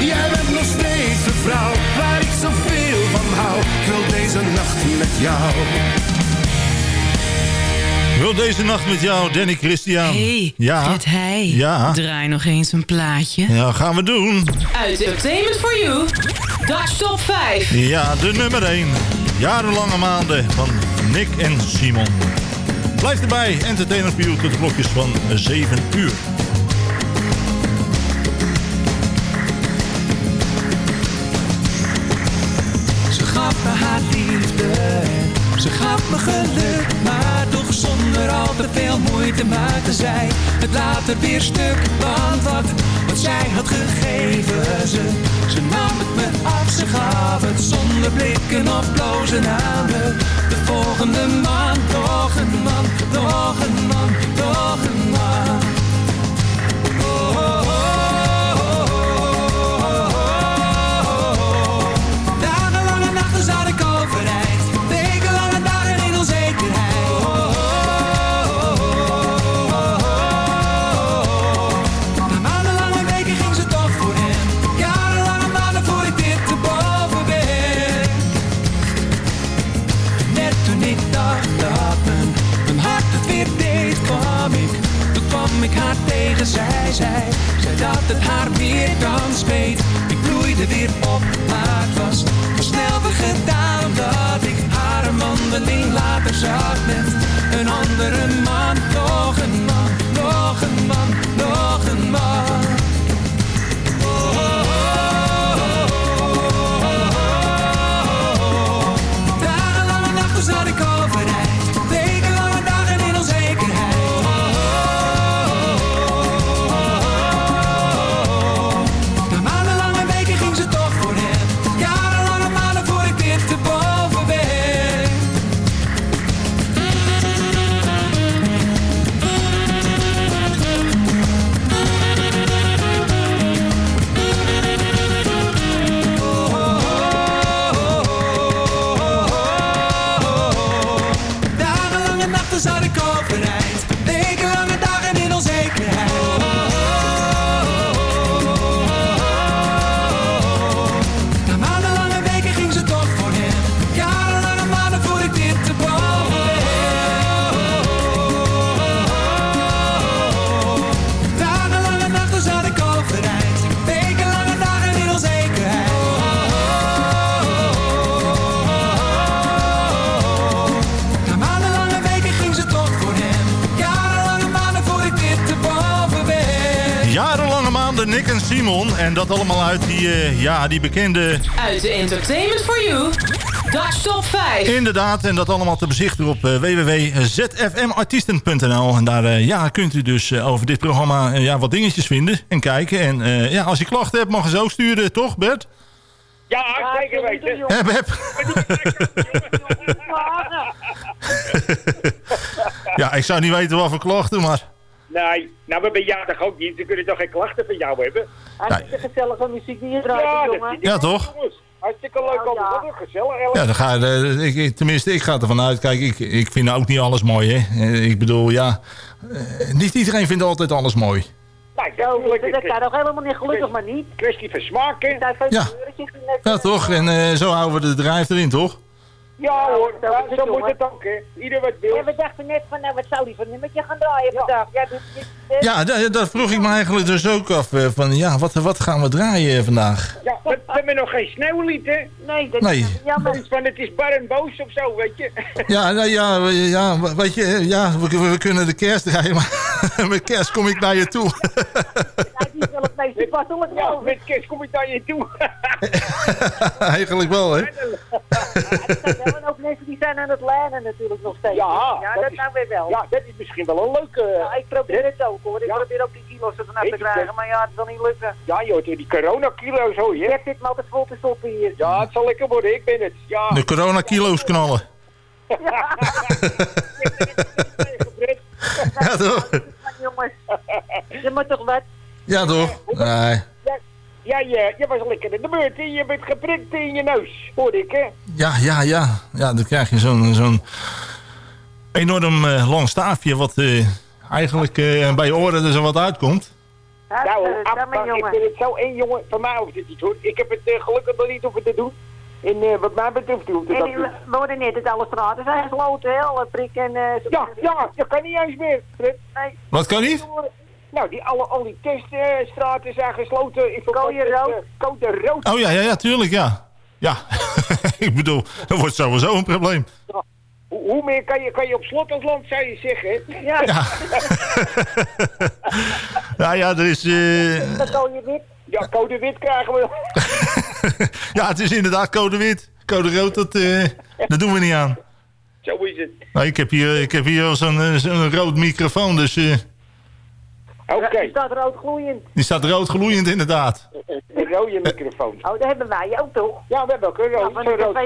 Speaker 16: Jij bent nog steeds de vrouw waar ik zoveel van hou. Ik wil deze nacht met jou.
Speaker 8: Wil deze nacht met jou, Danny Christian.
Speaker 10: Hey,
Speaker 8: ja.
Speaker 10: Fred Heij.
Speaker 8: Ja.
Speaker 10: Draai nog eens een plaatje.
Speaker 8: Ja, gaan we doen.
Speaker 10: Uit Entertainment for You. Dutch Top 5.
Speaker 8: Ja, de nummer 1. Jarenlange maanden van Nick en Simon. Blijf erbij, Entertainer You tot de klokjes van 7 uur.
Speaker 17: Ze gaf me haar liefde, ze gaf me geluk, maar toch zonder al te veel moeite maakte zij het later weer stuk. Want wat, wat zij had gegeven, ze, ze nam het me af, ze gaf het zonder blikken of blozen aan. De volgende man, nog een man, nog een man, nog een man. Ik haar tegen, zij zei, zei dat het haar weer dan speet. Ik bloeide weer op, maar het was, snel weer gedaan dat ik haar een later zag met
Speaker 8: En dat allemaal uit die, eh, ja, die bekende...
Speaker 10: Uit de Entertainment for You. Dutch Top 5.
Speaker 8: Inderdaad, en dat allemaal te bezichtigen op eh, www.zfmartiesten.nl. En daar eh, ja, kunt u dus eh, over dit programma eh, ja, wat dingetjes vinden en kijken. En eh, ja, als je klachten hebt, mag je ze ook sturen, toch Bert?
Speaker 18: Ja, zeker weten.
Speaker 8: Heb, heb. Ja, ik zou niet weten wat voor klachten, maar...
Speaker 18: Nee, nou, maar bij jou toch ook niet. Ze kunnen toch geen klachten van jou hebben?
Speaker 19: Hartstikke gezellige muziek die je draait,
Speaker 18: Ja, dat
Speaker 19: jongen.
Speaker 8: Ja, toch?
Speaker 18: Hartstikke leuk allemaal. Dat is gezellig. Ellen.
Speaker 8: Ja, dan ga, eh, ik, ik- tenminste, ik ga ervan uit. Kijk, ik, ik vind ook niet alles mooi, hè. Eh, Ik bedoel, ja... eh, niet iedereen vindt altijd alles mooi.
Speaker 19: Zo,
Speaker 18: natuurlijk.
Speaker 19: dat kan toch helemaal niet gelukkig, maar niet.
Speaker 18: Kwestie van smaak, hè?
Speaker 19: Daar heeft
Speaker 8: Ja. Ja, toch? En zo houden we de drijf erin, toch?
Speaker 18: Ja hoor,
Speaker 19: zo
Speaker 18: ja, zo moet het ook, hè. Ieder wat wil.
Speaker 19: Ja, we dachten net van, nou, wat zou die van nummertje gaan draaien vandaag? Ja, dit, dit, dit-
Speaker 8: Ja, dat, vroeg ik me eigenlijk dus ook af. eh, van, ja, wat, wat gaan we draaien vandaag?
Speaker 18: Ja, we, we hebben nog geen sneeuwlied, hè?
Speaker 19: Nee, dat
Speaker 8: Nee.
Speaker 19: is jammer.
Speaker 18: Iets van het is bar en boos of zo, weet je.
Speaker 8: Ja, nou, ja, ja, weet je, ja, we, we kunnen de kerst draaien, maar (laughs) met kerst kom ik naar je toe.
Speaker 19: Ja, die is wel het meest toepasselijk,
Speaker 18: Ja,
Speaker 19: geloof ik.
Speaker 18: met kerst kom ik naar je toe. (laughs)
Speaker 8: eigenlijk wel, hè?
Speaker 19: Er zijn wel ook mensen die zijn aan het lijnen natuurlijk nog steeds.
Speaker 18: Ja,
Speaker 19: ja
Speaker 18: dat
Speaker 19: dat
Speaker 18: is-
Speaker 19: nou weer wel.
Speaker 18: Ja, dat is misschien wel een leuke...
Speaker 19: Ja, ik probeer het ook hoor. Ik probeer ook die kilo's er vanaf te krijgen, maar ja, het zal niet lukken.
Speaker 18: Ja, joh, die coronakilo's hoor je.
Speaker 19: Ik zit me altijd vol te stoppen hier.
Speaker 18: Ja, het zal lekker worden, ik ben het. Ja.
Speaker 8: De coronakilo's knallen. Ja, (laughs) toch?
Speaker 19: Maar jongens, je moet toch wat?
Speaker 8: Ja, toch? Nee.
Speaker 18: Ja, ja, je, je was lekker in de beurt, hè? Je bent geprikt in je neus, hoorde ik, hè?
Speaker 8: Ja, ja, ja. Ja, dan krijg je zo'n zo'n enorm eh, lang staafje... wat eh, eigenlijk eh, bij je oren er zo wat uitkomt.
Speaker 18: Nou, ik vind het zo één jongen. Van mij hoeft het niet, hoor. Ik heb het gelukkig nog niet hoeven te doen. En eh, wat mij betreft hoeft het
Speaker 19: En
Speaker 18: dat niet.
Speaker 19: we hoorden net dat alle straten zijn gesloten, hè? Alle prikken en... eh, zo-
Speaker 18: Ja, ja, dat kan niet eens meer, Fred.
Speaker 19: Nee.
Speaker 8: Wat kan niet?
Speaker 18: Nou, die, alle, al die teststraten zijn gesloten. Ik
Speaker 19: Code rood.
Speaker 18: eh, Code rood.
Speaker 8: Oh ja, ja, ja, tuurlijk, ja. Ja, (laughs) ik bedoel, dat wordt sowieso een probleem.
Speaker 18: Hoe, hoe meer kan je, kan je op slot als land, zou je zeggen?
Speaker 19: Ja,
Speaker 8: Ja. Ja, (laughs) ja, er is... eh,
Speaker 19: dat kan je wit.
Speaker 18: Ja, code wit krijgen we. (laughs)
Speaker 8: ja, het is inderdaad code wit. Code rood, dat, eh, dat doen we niet aan.
Speaker 18: Zo is het.
Speaker 8: Nou, ik, heb hier, ik heb hier al zo'n zo'n rood microfoon, dus eh,
Speaker 18: Oké,
Speaker 19: Die staat rood gloeiend.
Speaker 8: die staat rood gloeiend inderdaad.
Speaker 18: een rode microfoon.
Speaker 19: Oh, dat hebben wij ook toch?
Speaker 18: Ja, we hebben ook een
Speaker 19: Ja,
Speaker 18: rood,
Speaker 19: de
Speaker 18: rood.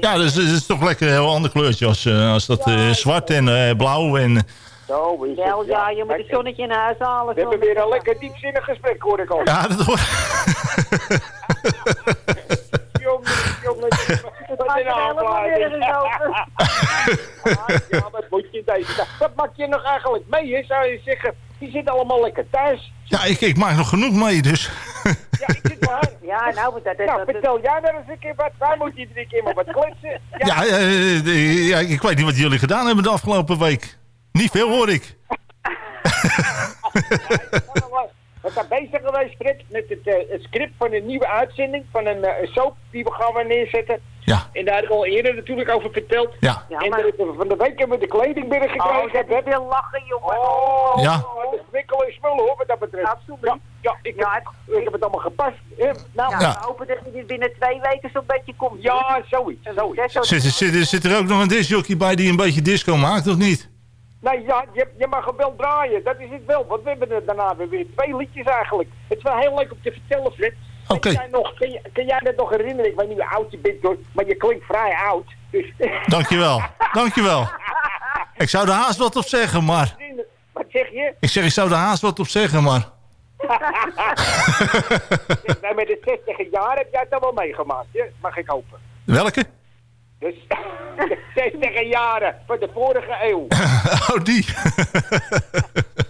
Speaker 8: Ja, dus het is toch lekker een heel ander kleurtje als, eh, als dat eh, zwart en eh, blauw. En,
Speaker 18: Zo is het.
Speaker 19: Wel, ja, je moet het zonnetje in huis halen.
Speaker 18: We hebben weer een lekker diepzinnig gesprek, hoor ik al.
Speaker 8: ja, dat hoor. (laughs)
Speaker 19: Er. (laughs) (laughs)
Speaker 18: Ja, wat moet je deze? Wat maak je nog eigenlijk mee, hè, zou je zeggen? Die zitten allemaal lekker thuis.
Speaker 8: Ja, ik, ik maak nog genoeg mee, dus... (laughs)
Speaker 18: Ja, ik zit maar.
Speaker 19: Ja, nou, dat, dat,
Speaker 18: Nou,
Speaker 19: dat,
Speaker 18: vertel jij daar eens een keer wat. Wij moeten iedere keer maar wat kletsen.
Speaker 8: Ja, eh, eh, ja, ik weet niet wat jullie gedaan hebben de afgelopen week. Niet veel hoor ik.
Speaker 18: We zijn bezig geweest, Frit, met het, eh, het script van een nieuwe uitzending. Van een, eh, een soap die we gaan neerzetten.
Speaker 8: Ja.
Speaker 18: En daar heb ik al eerder natuurlijk over verteld.
Speaker 8: Ja.
Speaker 18: en daar hebben we van de week hebben we de kleding binnengekregen.
Speaker 19: Oh, dat is weer lachen, jongen.
Speaker 18: Oh,
Speaker 8: Ja.
Speaker 18: de winkel is spullen hoor, wat dat betreft.
Speaker 19: Absoluut.
Speaker 18: Ja, ja ik, heb, ik heb het allemaal gepast. Nou,
Speaker 19: Ja,
Speaker 8: Ja.
Speaker 19: we hopen dat het binnen twee weken zo'n beetje komt.
Speaker 18: ja, zoiets. zoiets.
Speaker 8: Zit, zit, zit er ook nog een discjockey bij die een beetje disco maakt, of niet?
Speaker 18: Nee, ja, je, je mag hem wel draaien, dat is het wel. Want we hebben er daarna weer, twee liedjes eigenlijk. Het is wel heel leuk om te vertellen, Fred.
Speaker 8: Oké.
Speaker 18: Nog, kun, jij dat nog herinneren? Ik weet niet hoe oud je bent, hoor, maar je klinkt vrij oud. Dus,
Speaker 8: Dankjewel, dankjewel. Ik zou er haast wat op zeggen, maar...
Speaker 18: wat zeg je?
Speaker 8: Ik zeg, ik zou er haast wat op zeggen, maar... (laughs)
Speaker 18: nou, met de 60 jaar heb jij het dan wel meegemaakt, hè? mag ik hopen.
Speaker 8: Welke?
Speaker 18: Dus de 60 jaren van de vorige eeuw. (laughs)
Speaker 8: Oh, die. (laughs)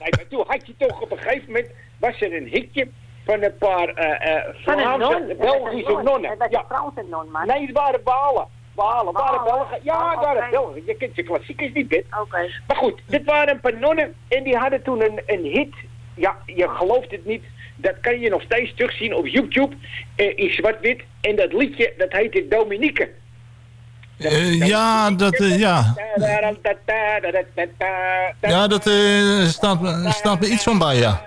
Speaker 18: Nee, maar toen had je toch op een gegeven moment, was er een hitje van een paar eh eh
Speaker 19: Van een non.
Speaker 18: Vlaamse, Belgische nonnen.
Speaker 19: Was
Speaker 18: Ja.
Speaker 19: Franse non, man.
Speaker 18: Nee, het waren Balen. Balen, waren? Belgen. Ja,
Speaker 19: Oh,
Speaker 18: waren. Belgen. Je kent de klassiekers niet, Bit.
Speaker 19: Oké.
Speaker 18: Maar goed, dit waren een paar nonnen en die hadden toen een, een hit. Ja, je gelooft het niet. Dat kan je nog steeds terugzien op YouTube eh, in zwart-wit. En dat liedje, dat heette Dominique.
Speaker 8: Eh, ja, dat... eh, ja. ja, dat eh, staat, me- staat me iets van bij, ja.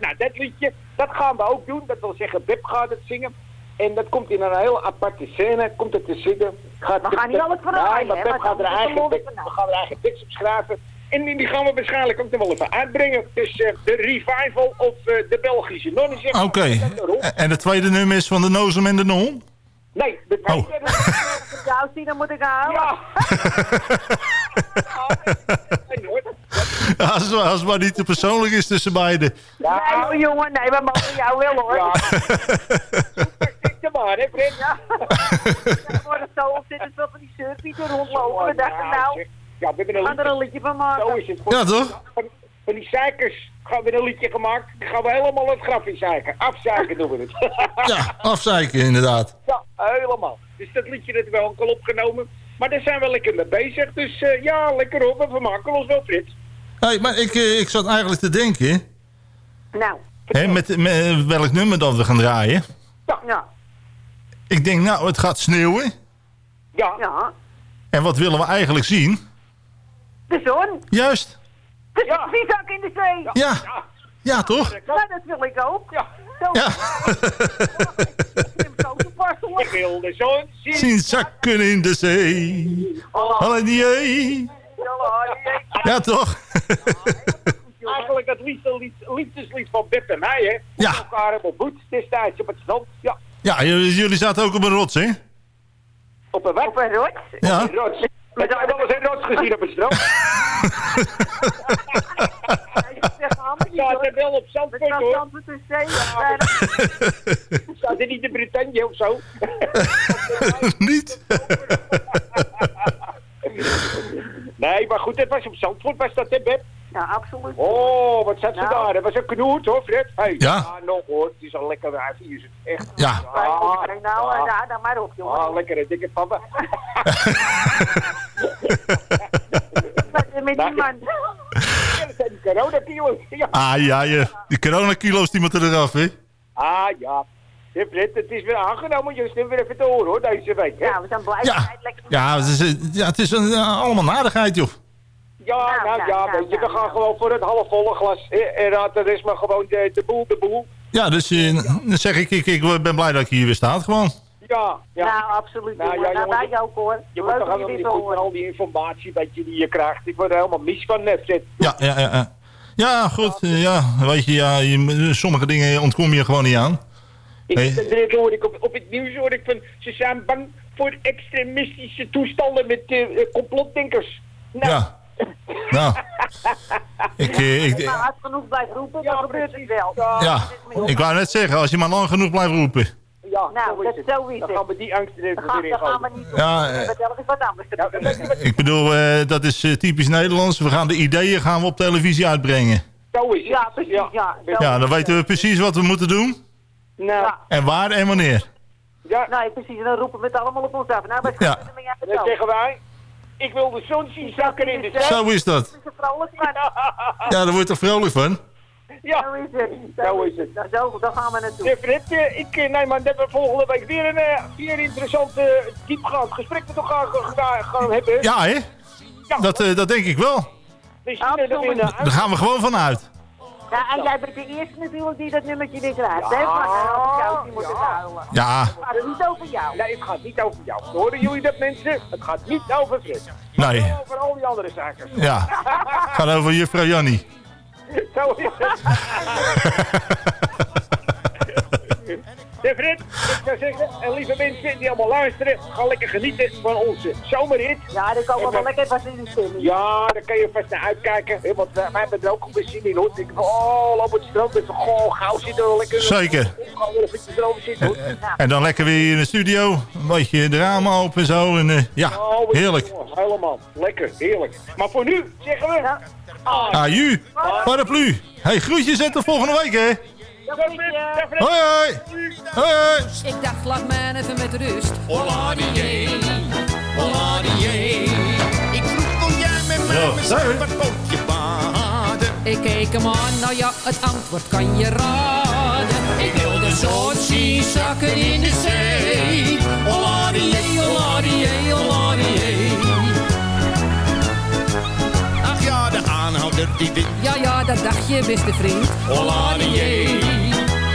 Speaker 18: nou, dat liedje, dat gaan we ook doen. Dat wil zeggen, Beb gaat het zingen. En dat komt in een heel aparte scène, komt het te zingen. Gaat
Speaker 19: We gaan niet alles verraaien,
Speaker 18: Nee, maar Beb gaat er eigen, we gaan er eigen tekst op schrijven. En die die gaan we waarschijnlijk ook nog wel even uitbrengen. Dus eh, de revival of eh, de Belgische nonnen.
Speaker 8: Oké. En het tweede nummer is van de Nozem en de Non?
Speaker 18: Nee, de
Speaker 8: Oh.
Speaker 19: ik jou zie, dan moet ik halen.
Speaker 18: Ja. Nee. (laughs)
Speaker 8: Als, het- als het maar niet te persoonlijk is tussen beiden.
Speaker 19: Nee, hoor, jongen, nee, we mogen jou wel hoor.
Speaker 18: Ja. Zeg maar, hè, Fred?
Speaker 19: Ja. Wordt het zo op zitten zo van die surpieten rondlopen. We dachten nou,
Speaker 18: Ja, we hebben
Speaker 19: er een liedje van maken.
Speaker 18: Zo is het.
Speaker 8: Ja, toch?
Speaker 18: Van, die zeikers gaan we een liedje gemaakt. Die gaan we helemaal het graf in zeiken. Afzeiken doen we het. (laughs)
Speaker 8: Ja, afzeiken inderdaad.
Speaker 18: ja, helemaal. Dus dat liedje dat we ook al opgenomen. Maar daar zijn we lekker mee bezig. Dus eh, ja, lekker op. We vermaken ons wel, Frits.
Speaker 8: Hey, maar ik, eh, ik zat eigenlijk te denken...
Speaker 19: Nou,
Speaker 8: Hè, met, met welk nummer dat we gaan draaien.
Speaker 19: ja. ja.
Speaker 8: Ik denk, nou, het gaat sneeuwen.
Speaker 18: Ja.
Speaker 19: Ja,
Speaker 8: En wat willen we eigenlijk zien?
Speaker 19: de zon.
Speaker 8: Juist.
Speaker 19: De ja. in de zee.
Speaker 8: Ja. Ja, toch?
Speaker 19: Nou, dat wil ik ook.
Speaker 18: Ja.
Speaker 19: Zo.
Speaker 8: Ja. (laughs)
Speaker 18: Ik wil de zon zien.
Speaker 8: Zien zakken in de zee. Halleluja. Ja, toch?
Speaker 18: Eigenlijk het liefde, lied, liefdeslied van Beb en mij, hè.
Speaker 8: Ja.
Speaker 18: We elkaar hebben ontmoet destijds op het strand. Ja.
Speaker 8: Ja, jullie, jullie zaten ook op een rots, hè?
Speaker 18: Op een wat?
Speaker 19: Op een rots.
Speaker 8: Ja.
Speaker 18: Op een rots. We hebben wel eens een rots gezien op het strand. We zaten wel op Zandvoort, hoor.
Speaker 19: Zandvoort de zee.
Speaker 18: We zaten niet in Bretagne of zo. (laughs) (laughs)
Speaker 8: Niet? (laughs)
Speaker 18: Nee, maar goed, het was op Zandvoort, was dat, hè, Beb?
Speaker 19: Ja, absoluut.
Speaker 18: Oh, wat zat ze
Speaker 19: Nou.
Speaker 18: daar? Dat was een knoert, hoor, Fred. Hey,
Speaker 8: Ja.
Speaker 18: nog hoor, het is al lekker wijf, hier is het echt.
Speaker 8: Ja.
Speaker 18: Ah,
Speaker 19: Kijk nou,
Speaker 18: ah,
Speaker 19: daar, daar maar op, jongen.
Speaker 18: ah, lekkere dikke papa. (laughs)
Speaker 19: Met die man.
Speaker 18: Ja, dat zijn die coronakilo's. Ja.
Speaker 8: Ah, ja, je, die coronakilo's die moeten eraf, hè?
Speaker 18: Ah, ja. Ja, het is weer aangenomen, je stem weer even te horen, hoor, deze week. hè?
Speaker 19: Ja, we zijn blij
Speaker 8: Ja.
Speaker 19: dat hij het lekker
Speaker 8: Ja, het is, eh, ja, het is een, eh, allemaal nadigheid, joh.
Speaker 18: Ja,
Speaker 19: Nou,
Speaker 18: nou,
Speaker 19: nou,
Speaker 18: ja,
Speaker 19: nou,
Speaker 18: weet je, we
Speaker 19: nou,
Speaker 18: gaan gewoon voor het halfvolle glas. En raad de rest maar gewoon de, de boel, de boel.
Speaker 8: Ja, dus eh, dan zeg ik, ik, ik ben blij dat ik hier weer sta, gewoon.
Speaker 18: Ja, ja.
Speaker 19: Nou, absoluut.
Speaker 18: Nou, ja,
Speaker 19: Nou, wij ook hoor.
Speaker 18: Je moet toch helemaal
Speaker 19: jullie
Speaker 18: niet goed met al die informatie dat je die je krijgt. Ik word er helemaal mis van, net, Fred.
Speaker 8: Ja, ja, ja. Ja, ja goed. ja, weet je, ja, je, sommige dingen ontkom je gewoon niet aan.
Speaker 18: Ik, hoor ik op, op het nieuws hoor ik van, ze zijn bang voor extremistische toestanden met eh, eh, complotdenkers. Nou,
Speaker 8: Ja. Nou, (laughs) ik, eh, ik,
Speaker 19: Maar als genoeg blijft roepen, dan gebeurt het wel.
Speaker 8: ja, ik wou net zeggen, als je maar lang genoeg blijft roepen.
Speaker 18: ja,
Speaker 19: Nou, dat
Speaker 18: is
Speaker 19: zo is
Speaker 18: Dan gaan we die angst er even
Speaker 19: gaan,
Speaker 18: weer in
Speaker 19: dan gaan we niet doen.
Speaker 8: Ja, eh,
Speaker 19: wat anders doen. (laughs)
Speaker 8: Ik bedoel, eh, dat is eh, typisch Nederlands. We gaan de ideeën gaan we op televisie uitbrengen.
Speaker 18: Zo is het.
Speaker 19: Ja, precies, ja.
Speaker 8: Ja,
Speaker 19: is
Speaker 8: dan weten we precies wat we moeten doen.
Speaker 18: Nou,
Speaker 19: Ja.
Speaker 8: En waar en wanneer.
Speaker 18: ja,
Speaker 19: Nee, precies. En dan roepen we het allemaal op ons af. Nou, wij
Speaker 8: Ja.
Speaker 18: en
Speaker 19: de
Speaker 18: dan zeggen wij, ik wil de zon zien zakken in de zee.
Speaker 8: Zo is dat.
Speaker 19: Dat is er vrolijk van. (laughs)
Speaker 8: Ja, daar word je toch vrolijk van?
Speaker 18: Ja,
Speaker 19: Zo is het.
Speaker 18: Zo is het.
Speaker 19: Nou, zo, daar gaan we naartoe.
Speaker 18: Ja, Fred, eh, ik eh, neem aan dat we volgende week weer een eh, weer interessant eh, diepgaand gesprek met elkaar gaan, gaan hebben.
Speaker 8: Ja, hè? Dat, eh, dat denk ik wel.
Speaker 18: Dus er
Speaker 8: Daar gaan we gewoon van uit.
Speaker 19: Ja, en jij bent de eerste natuurlijk die dat nummertje weer krijgt. hè? Van, en als ik jou die moet het huilen.
Speaker 8: Ja,
Speaker 19: Het gaat niet over jou.
Speaker 18: Nee, het gaat niet over jou. Horen jullie dat, mensen? Het gaat niet over Fred.
Speaker 8: nee.
Speaker 18: Het gaat over al die andere zaken.
Speaker 8: Ja. Het (laughs) gaat over juffrouw Jannie.
Speaker 18: Zo is het. (laughs) Ja, Fred, ik zou zeggen, en lieve mensen die allemaal luisteren, ga lekker genieten van onze zomerhit.
Speaker 19: Ja, dan komen we wel lekker vast in de stemming.
Speaker 18: Ja, daar kan je vast naar uitkijken. hè, Want uh, wij hebben er ook een zin in hoor. Ik denk oh, op het strand. Van, goh, gauw zitten we lekker.
Speaker 8: Zeker.
Speaker 18: Gewoon weer eventjes erover zitten hoor.
Speaker 8: En dan lekker weer in de studio. Een beetje de ramen open en zo. En, eh, ja,
Speaker 18: Oh,
Speaker 8: heerlijk.
Speaker 18: helemaal. Lekker, heerlijk. Maar voor nu zeggen we... Ah,
Speaker 8: Aju, paraplu. Hey, groetjes en tot volgende week, hè. Hoi, hoi.
Speaker 20: Ik dacht, laat mij even met rust. Oladier, oladier. Ik vroeg, wil jij met mij
Speaker 8: we.
Speaker 20: een bootje baden? Ik keek hem aan, nou ja, het antwoord kan je raden. Ik wilde zo'n zien zakken in de zee. Oladier, oladier, oladier. Ach ja, de aanhouder
Speaker 21: die
Speaker 22: ja, dat dacht je, beste vriend.
Speaker 21: Oladier,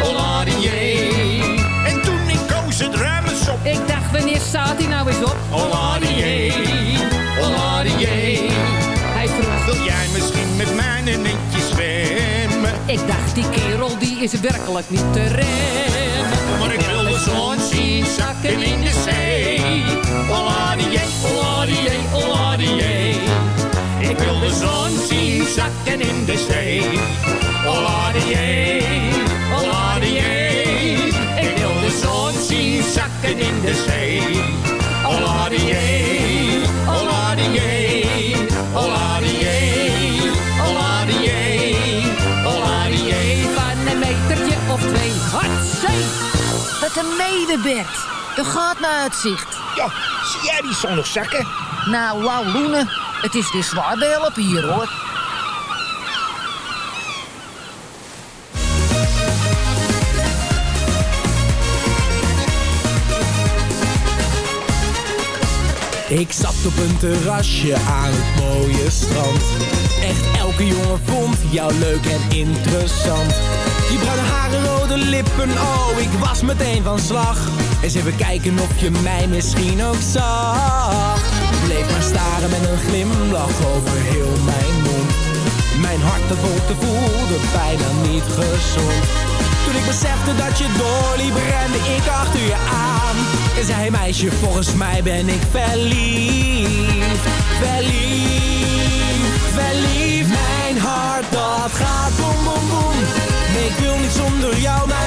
Speaker 21: oladier. En toen ik koos het remmen op.
Speaker 22: Ik dacht, wanneer staat hij nou eens op?
Speaker 21: Oladier, oladier.
Speaker 22: Hij vroeg,
Speaker 21: Wil jij misschien met mij een eentje zwemmen?
Speaker 22: ik dacht, die kerel die is werkelijk niet te remmen.
Speaker 21: Maar ik wil de zon zien zakken in de zee. Oladier, oladier, oladier. Ik wil de zon zien zakken in de zee. Oladier, oladier. Ik wil de zon zien zakken in de zee. Oladier, oladier, oladier, oladier, oladier.
Speaker 22: Van een metertje of twee. Hatsé!
Speaker 23: Wat een medebed. Een gaat naar uitzicht.
Speaker 21: Ja, zie jij die zon nog zakken?
Speaker 23: Nou, wauw, Loene. Het is weer zwaar helpen hier, hoor.
Speaker 17: Ik zat op een terrasje aan het mooie strand. Echt elke jongen vond jou leuk en interessant. Je bruine haren, rode lippen, oh, ik was meteen van slag. Eens even kijken of je mij misschien ook zag. Bleef maar staren met een glimlach over heel mijn mond. Mijn hart dat wolkte voelde bijna niet gezond. Toen ik besefte dat je doorliep, rende ik achter je aan. En zei meisje, volgens mij ben ik verliefd. Verliefd, verliefd. Mijn hart dat gaat boem boem boem. Ik wil niet zonder jou. Mijn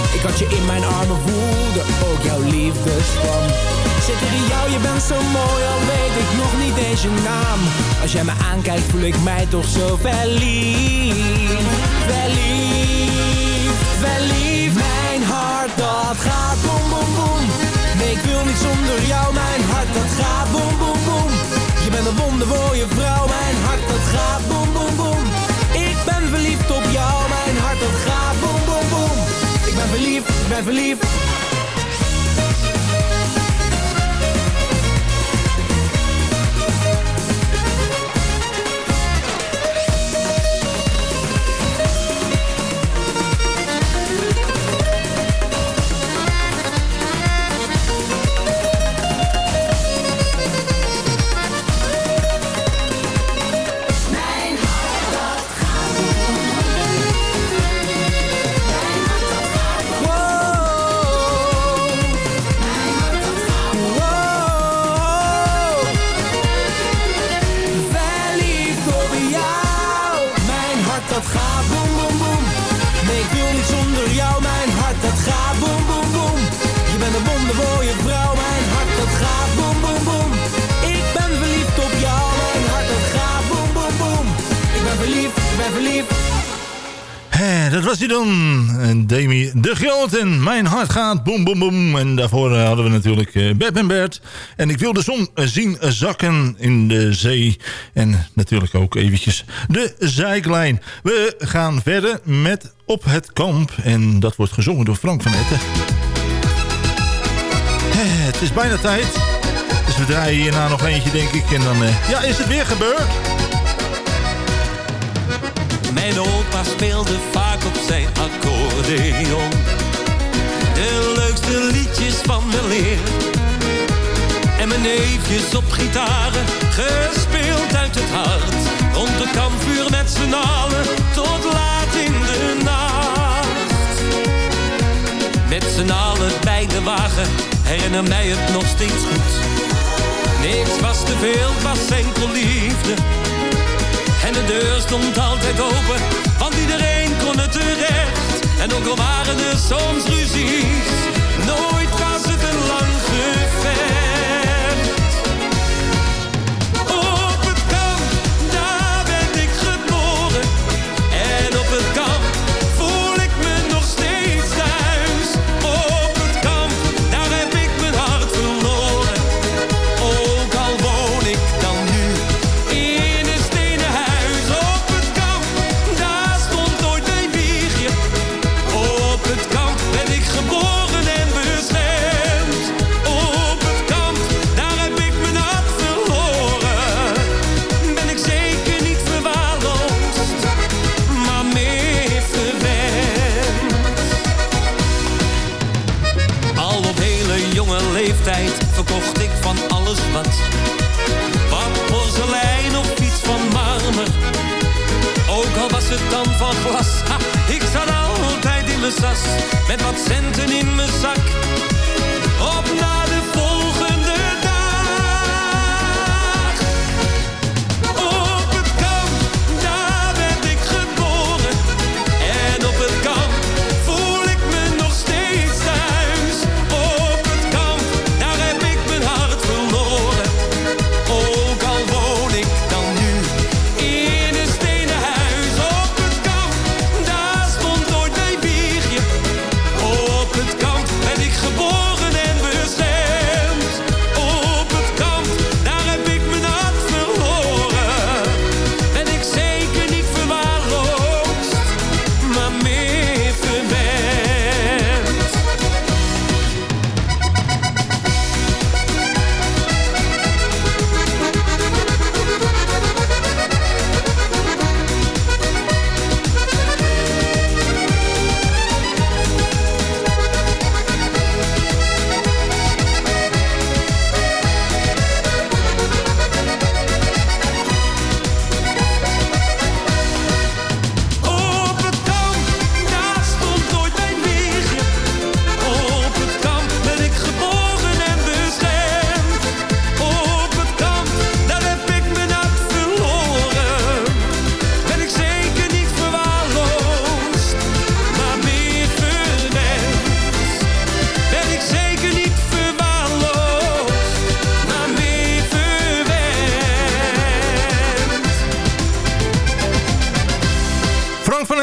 Speaker 17: Ik had je in mijn armen, voelde ook jouw liefdespan Zit in jou, je bent zo mooi, al weet ik nog niet eens je naam. Als jij me aankijkt voel ik mij toch zo verliefd Verliefd, verliefd Mijn hart dat gaat boem boem boem. Nee ik wil niet zonder jou, mijn hart dat gaat boem boem boem. Je bent een wondermooie vrouw, mijn hart dat gaat boem boem boem. Ik ben verliefd op jou, verliefd, ben Verliefd jou Mijn hart dat gaat boem boem boem Je bent een wondermooie vrouw Mijn hart dat gaat boem boem boem Ik ben verliefd op jou Mijn hart dat gaat boem boem boem Ik ben verliefd, ik ben verliefd
Speaker 8: dat was hij dan. Demi de Groot en Mijn Hart gaat boem boem boem. En daarvoor eh, hadden we natuurlijk eh, Beb en Bert. En ik wil de zon eh, zien zakken in de zee. En natuurlijk ook eventjes de zijklijn. We gaan verder met Op het Kamp. En dat wordt gezongen door Frank van Etten. Het is bijna tijd. Dus we draaien hierna nog eentje denk ik. En dan eh, ja, is het weer gebeurd.
Speaker 7: Mijn opa speelde vaak op zijn accordeon. De leukste liedjes van de leer. En mijn neefjes op gitaren, gespeeld uit het hart. Rond de kampvuur met z'n allen, tot laat Met z'n allen bij de wagen, herinner mij het nog steeds goed. Niks was te veel, was enkel liefde. En de deur stond altijd open, want iedereen kon het terecht. En ook al waren er soms ruzies, nooit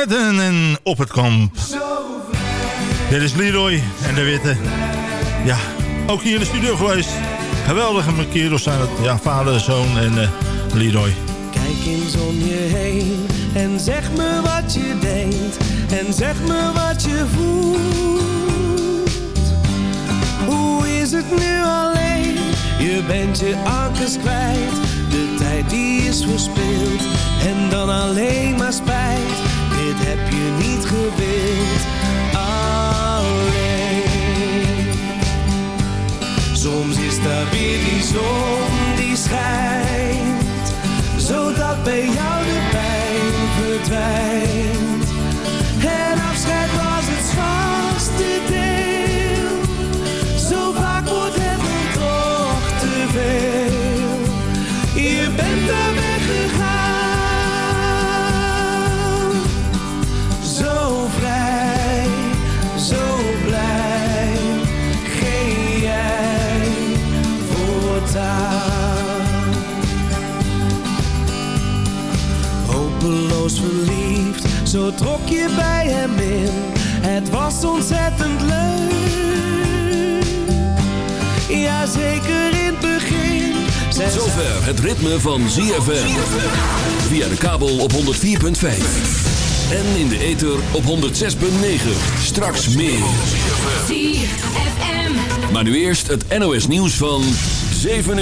Speaker 8: Etten en op het kamp. Dit is Leroy en de Witte. Ja, ook hier in de studio geweest. Geweldige kerels zijn het. Ja, vader, zoon en eh, Leroy.
Speaker 9: Kijk eens om je heen en zeg me wat je denkt en zeg me wat je voelt. Hoe is het nu alleen? Je bent je ankers kwijt, de tijd die is verspild en dan alleen maar spijt. Dit heb je niet gewild, alleen. Soms is daar weer die zon die schijnt, zodat bij jou de pijn verdwijnt. Verliefd, zo trok je bij hem in. Het was ontzettend leuk. Ja, zeker in het begin.
Speaker 2: Tot zover het ritme van ZFM. Via de kabel op 104.5. En in de ether op 106.9. Straks meer.
Speaker 10: ZFM.
Speaker 2: Maar nu eerst het NOS nieuws van 7 uur.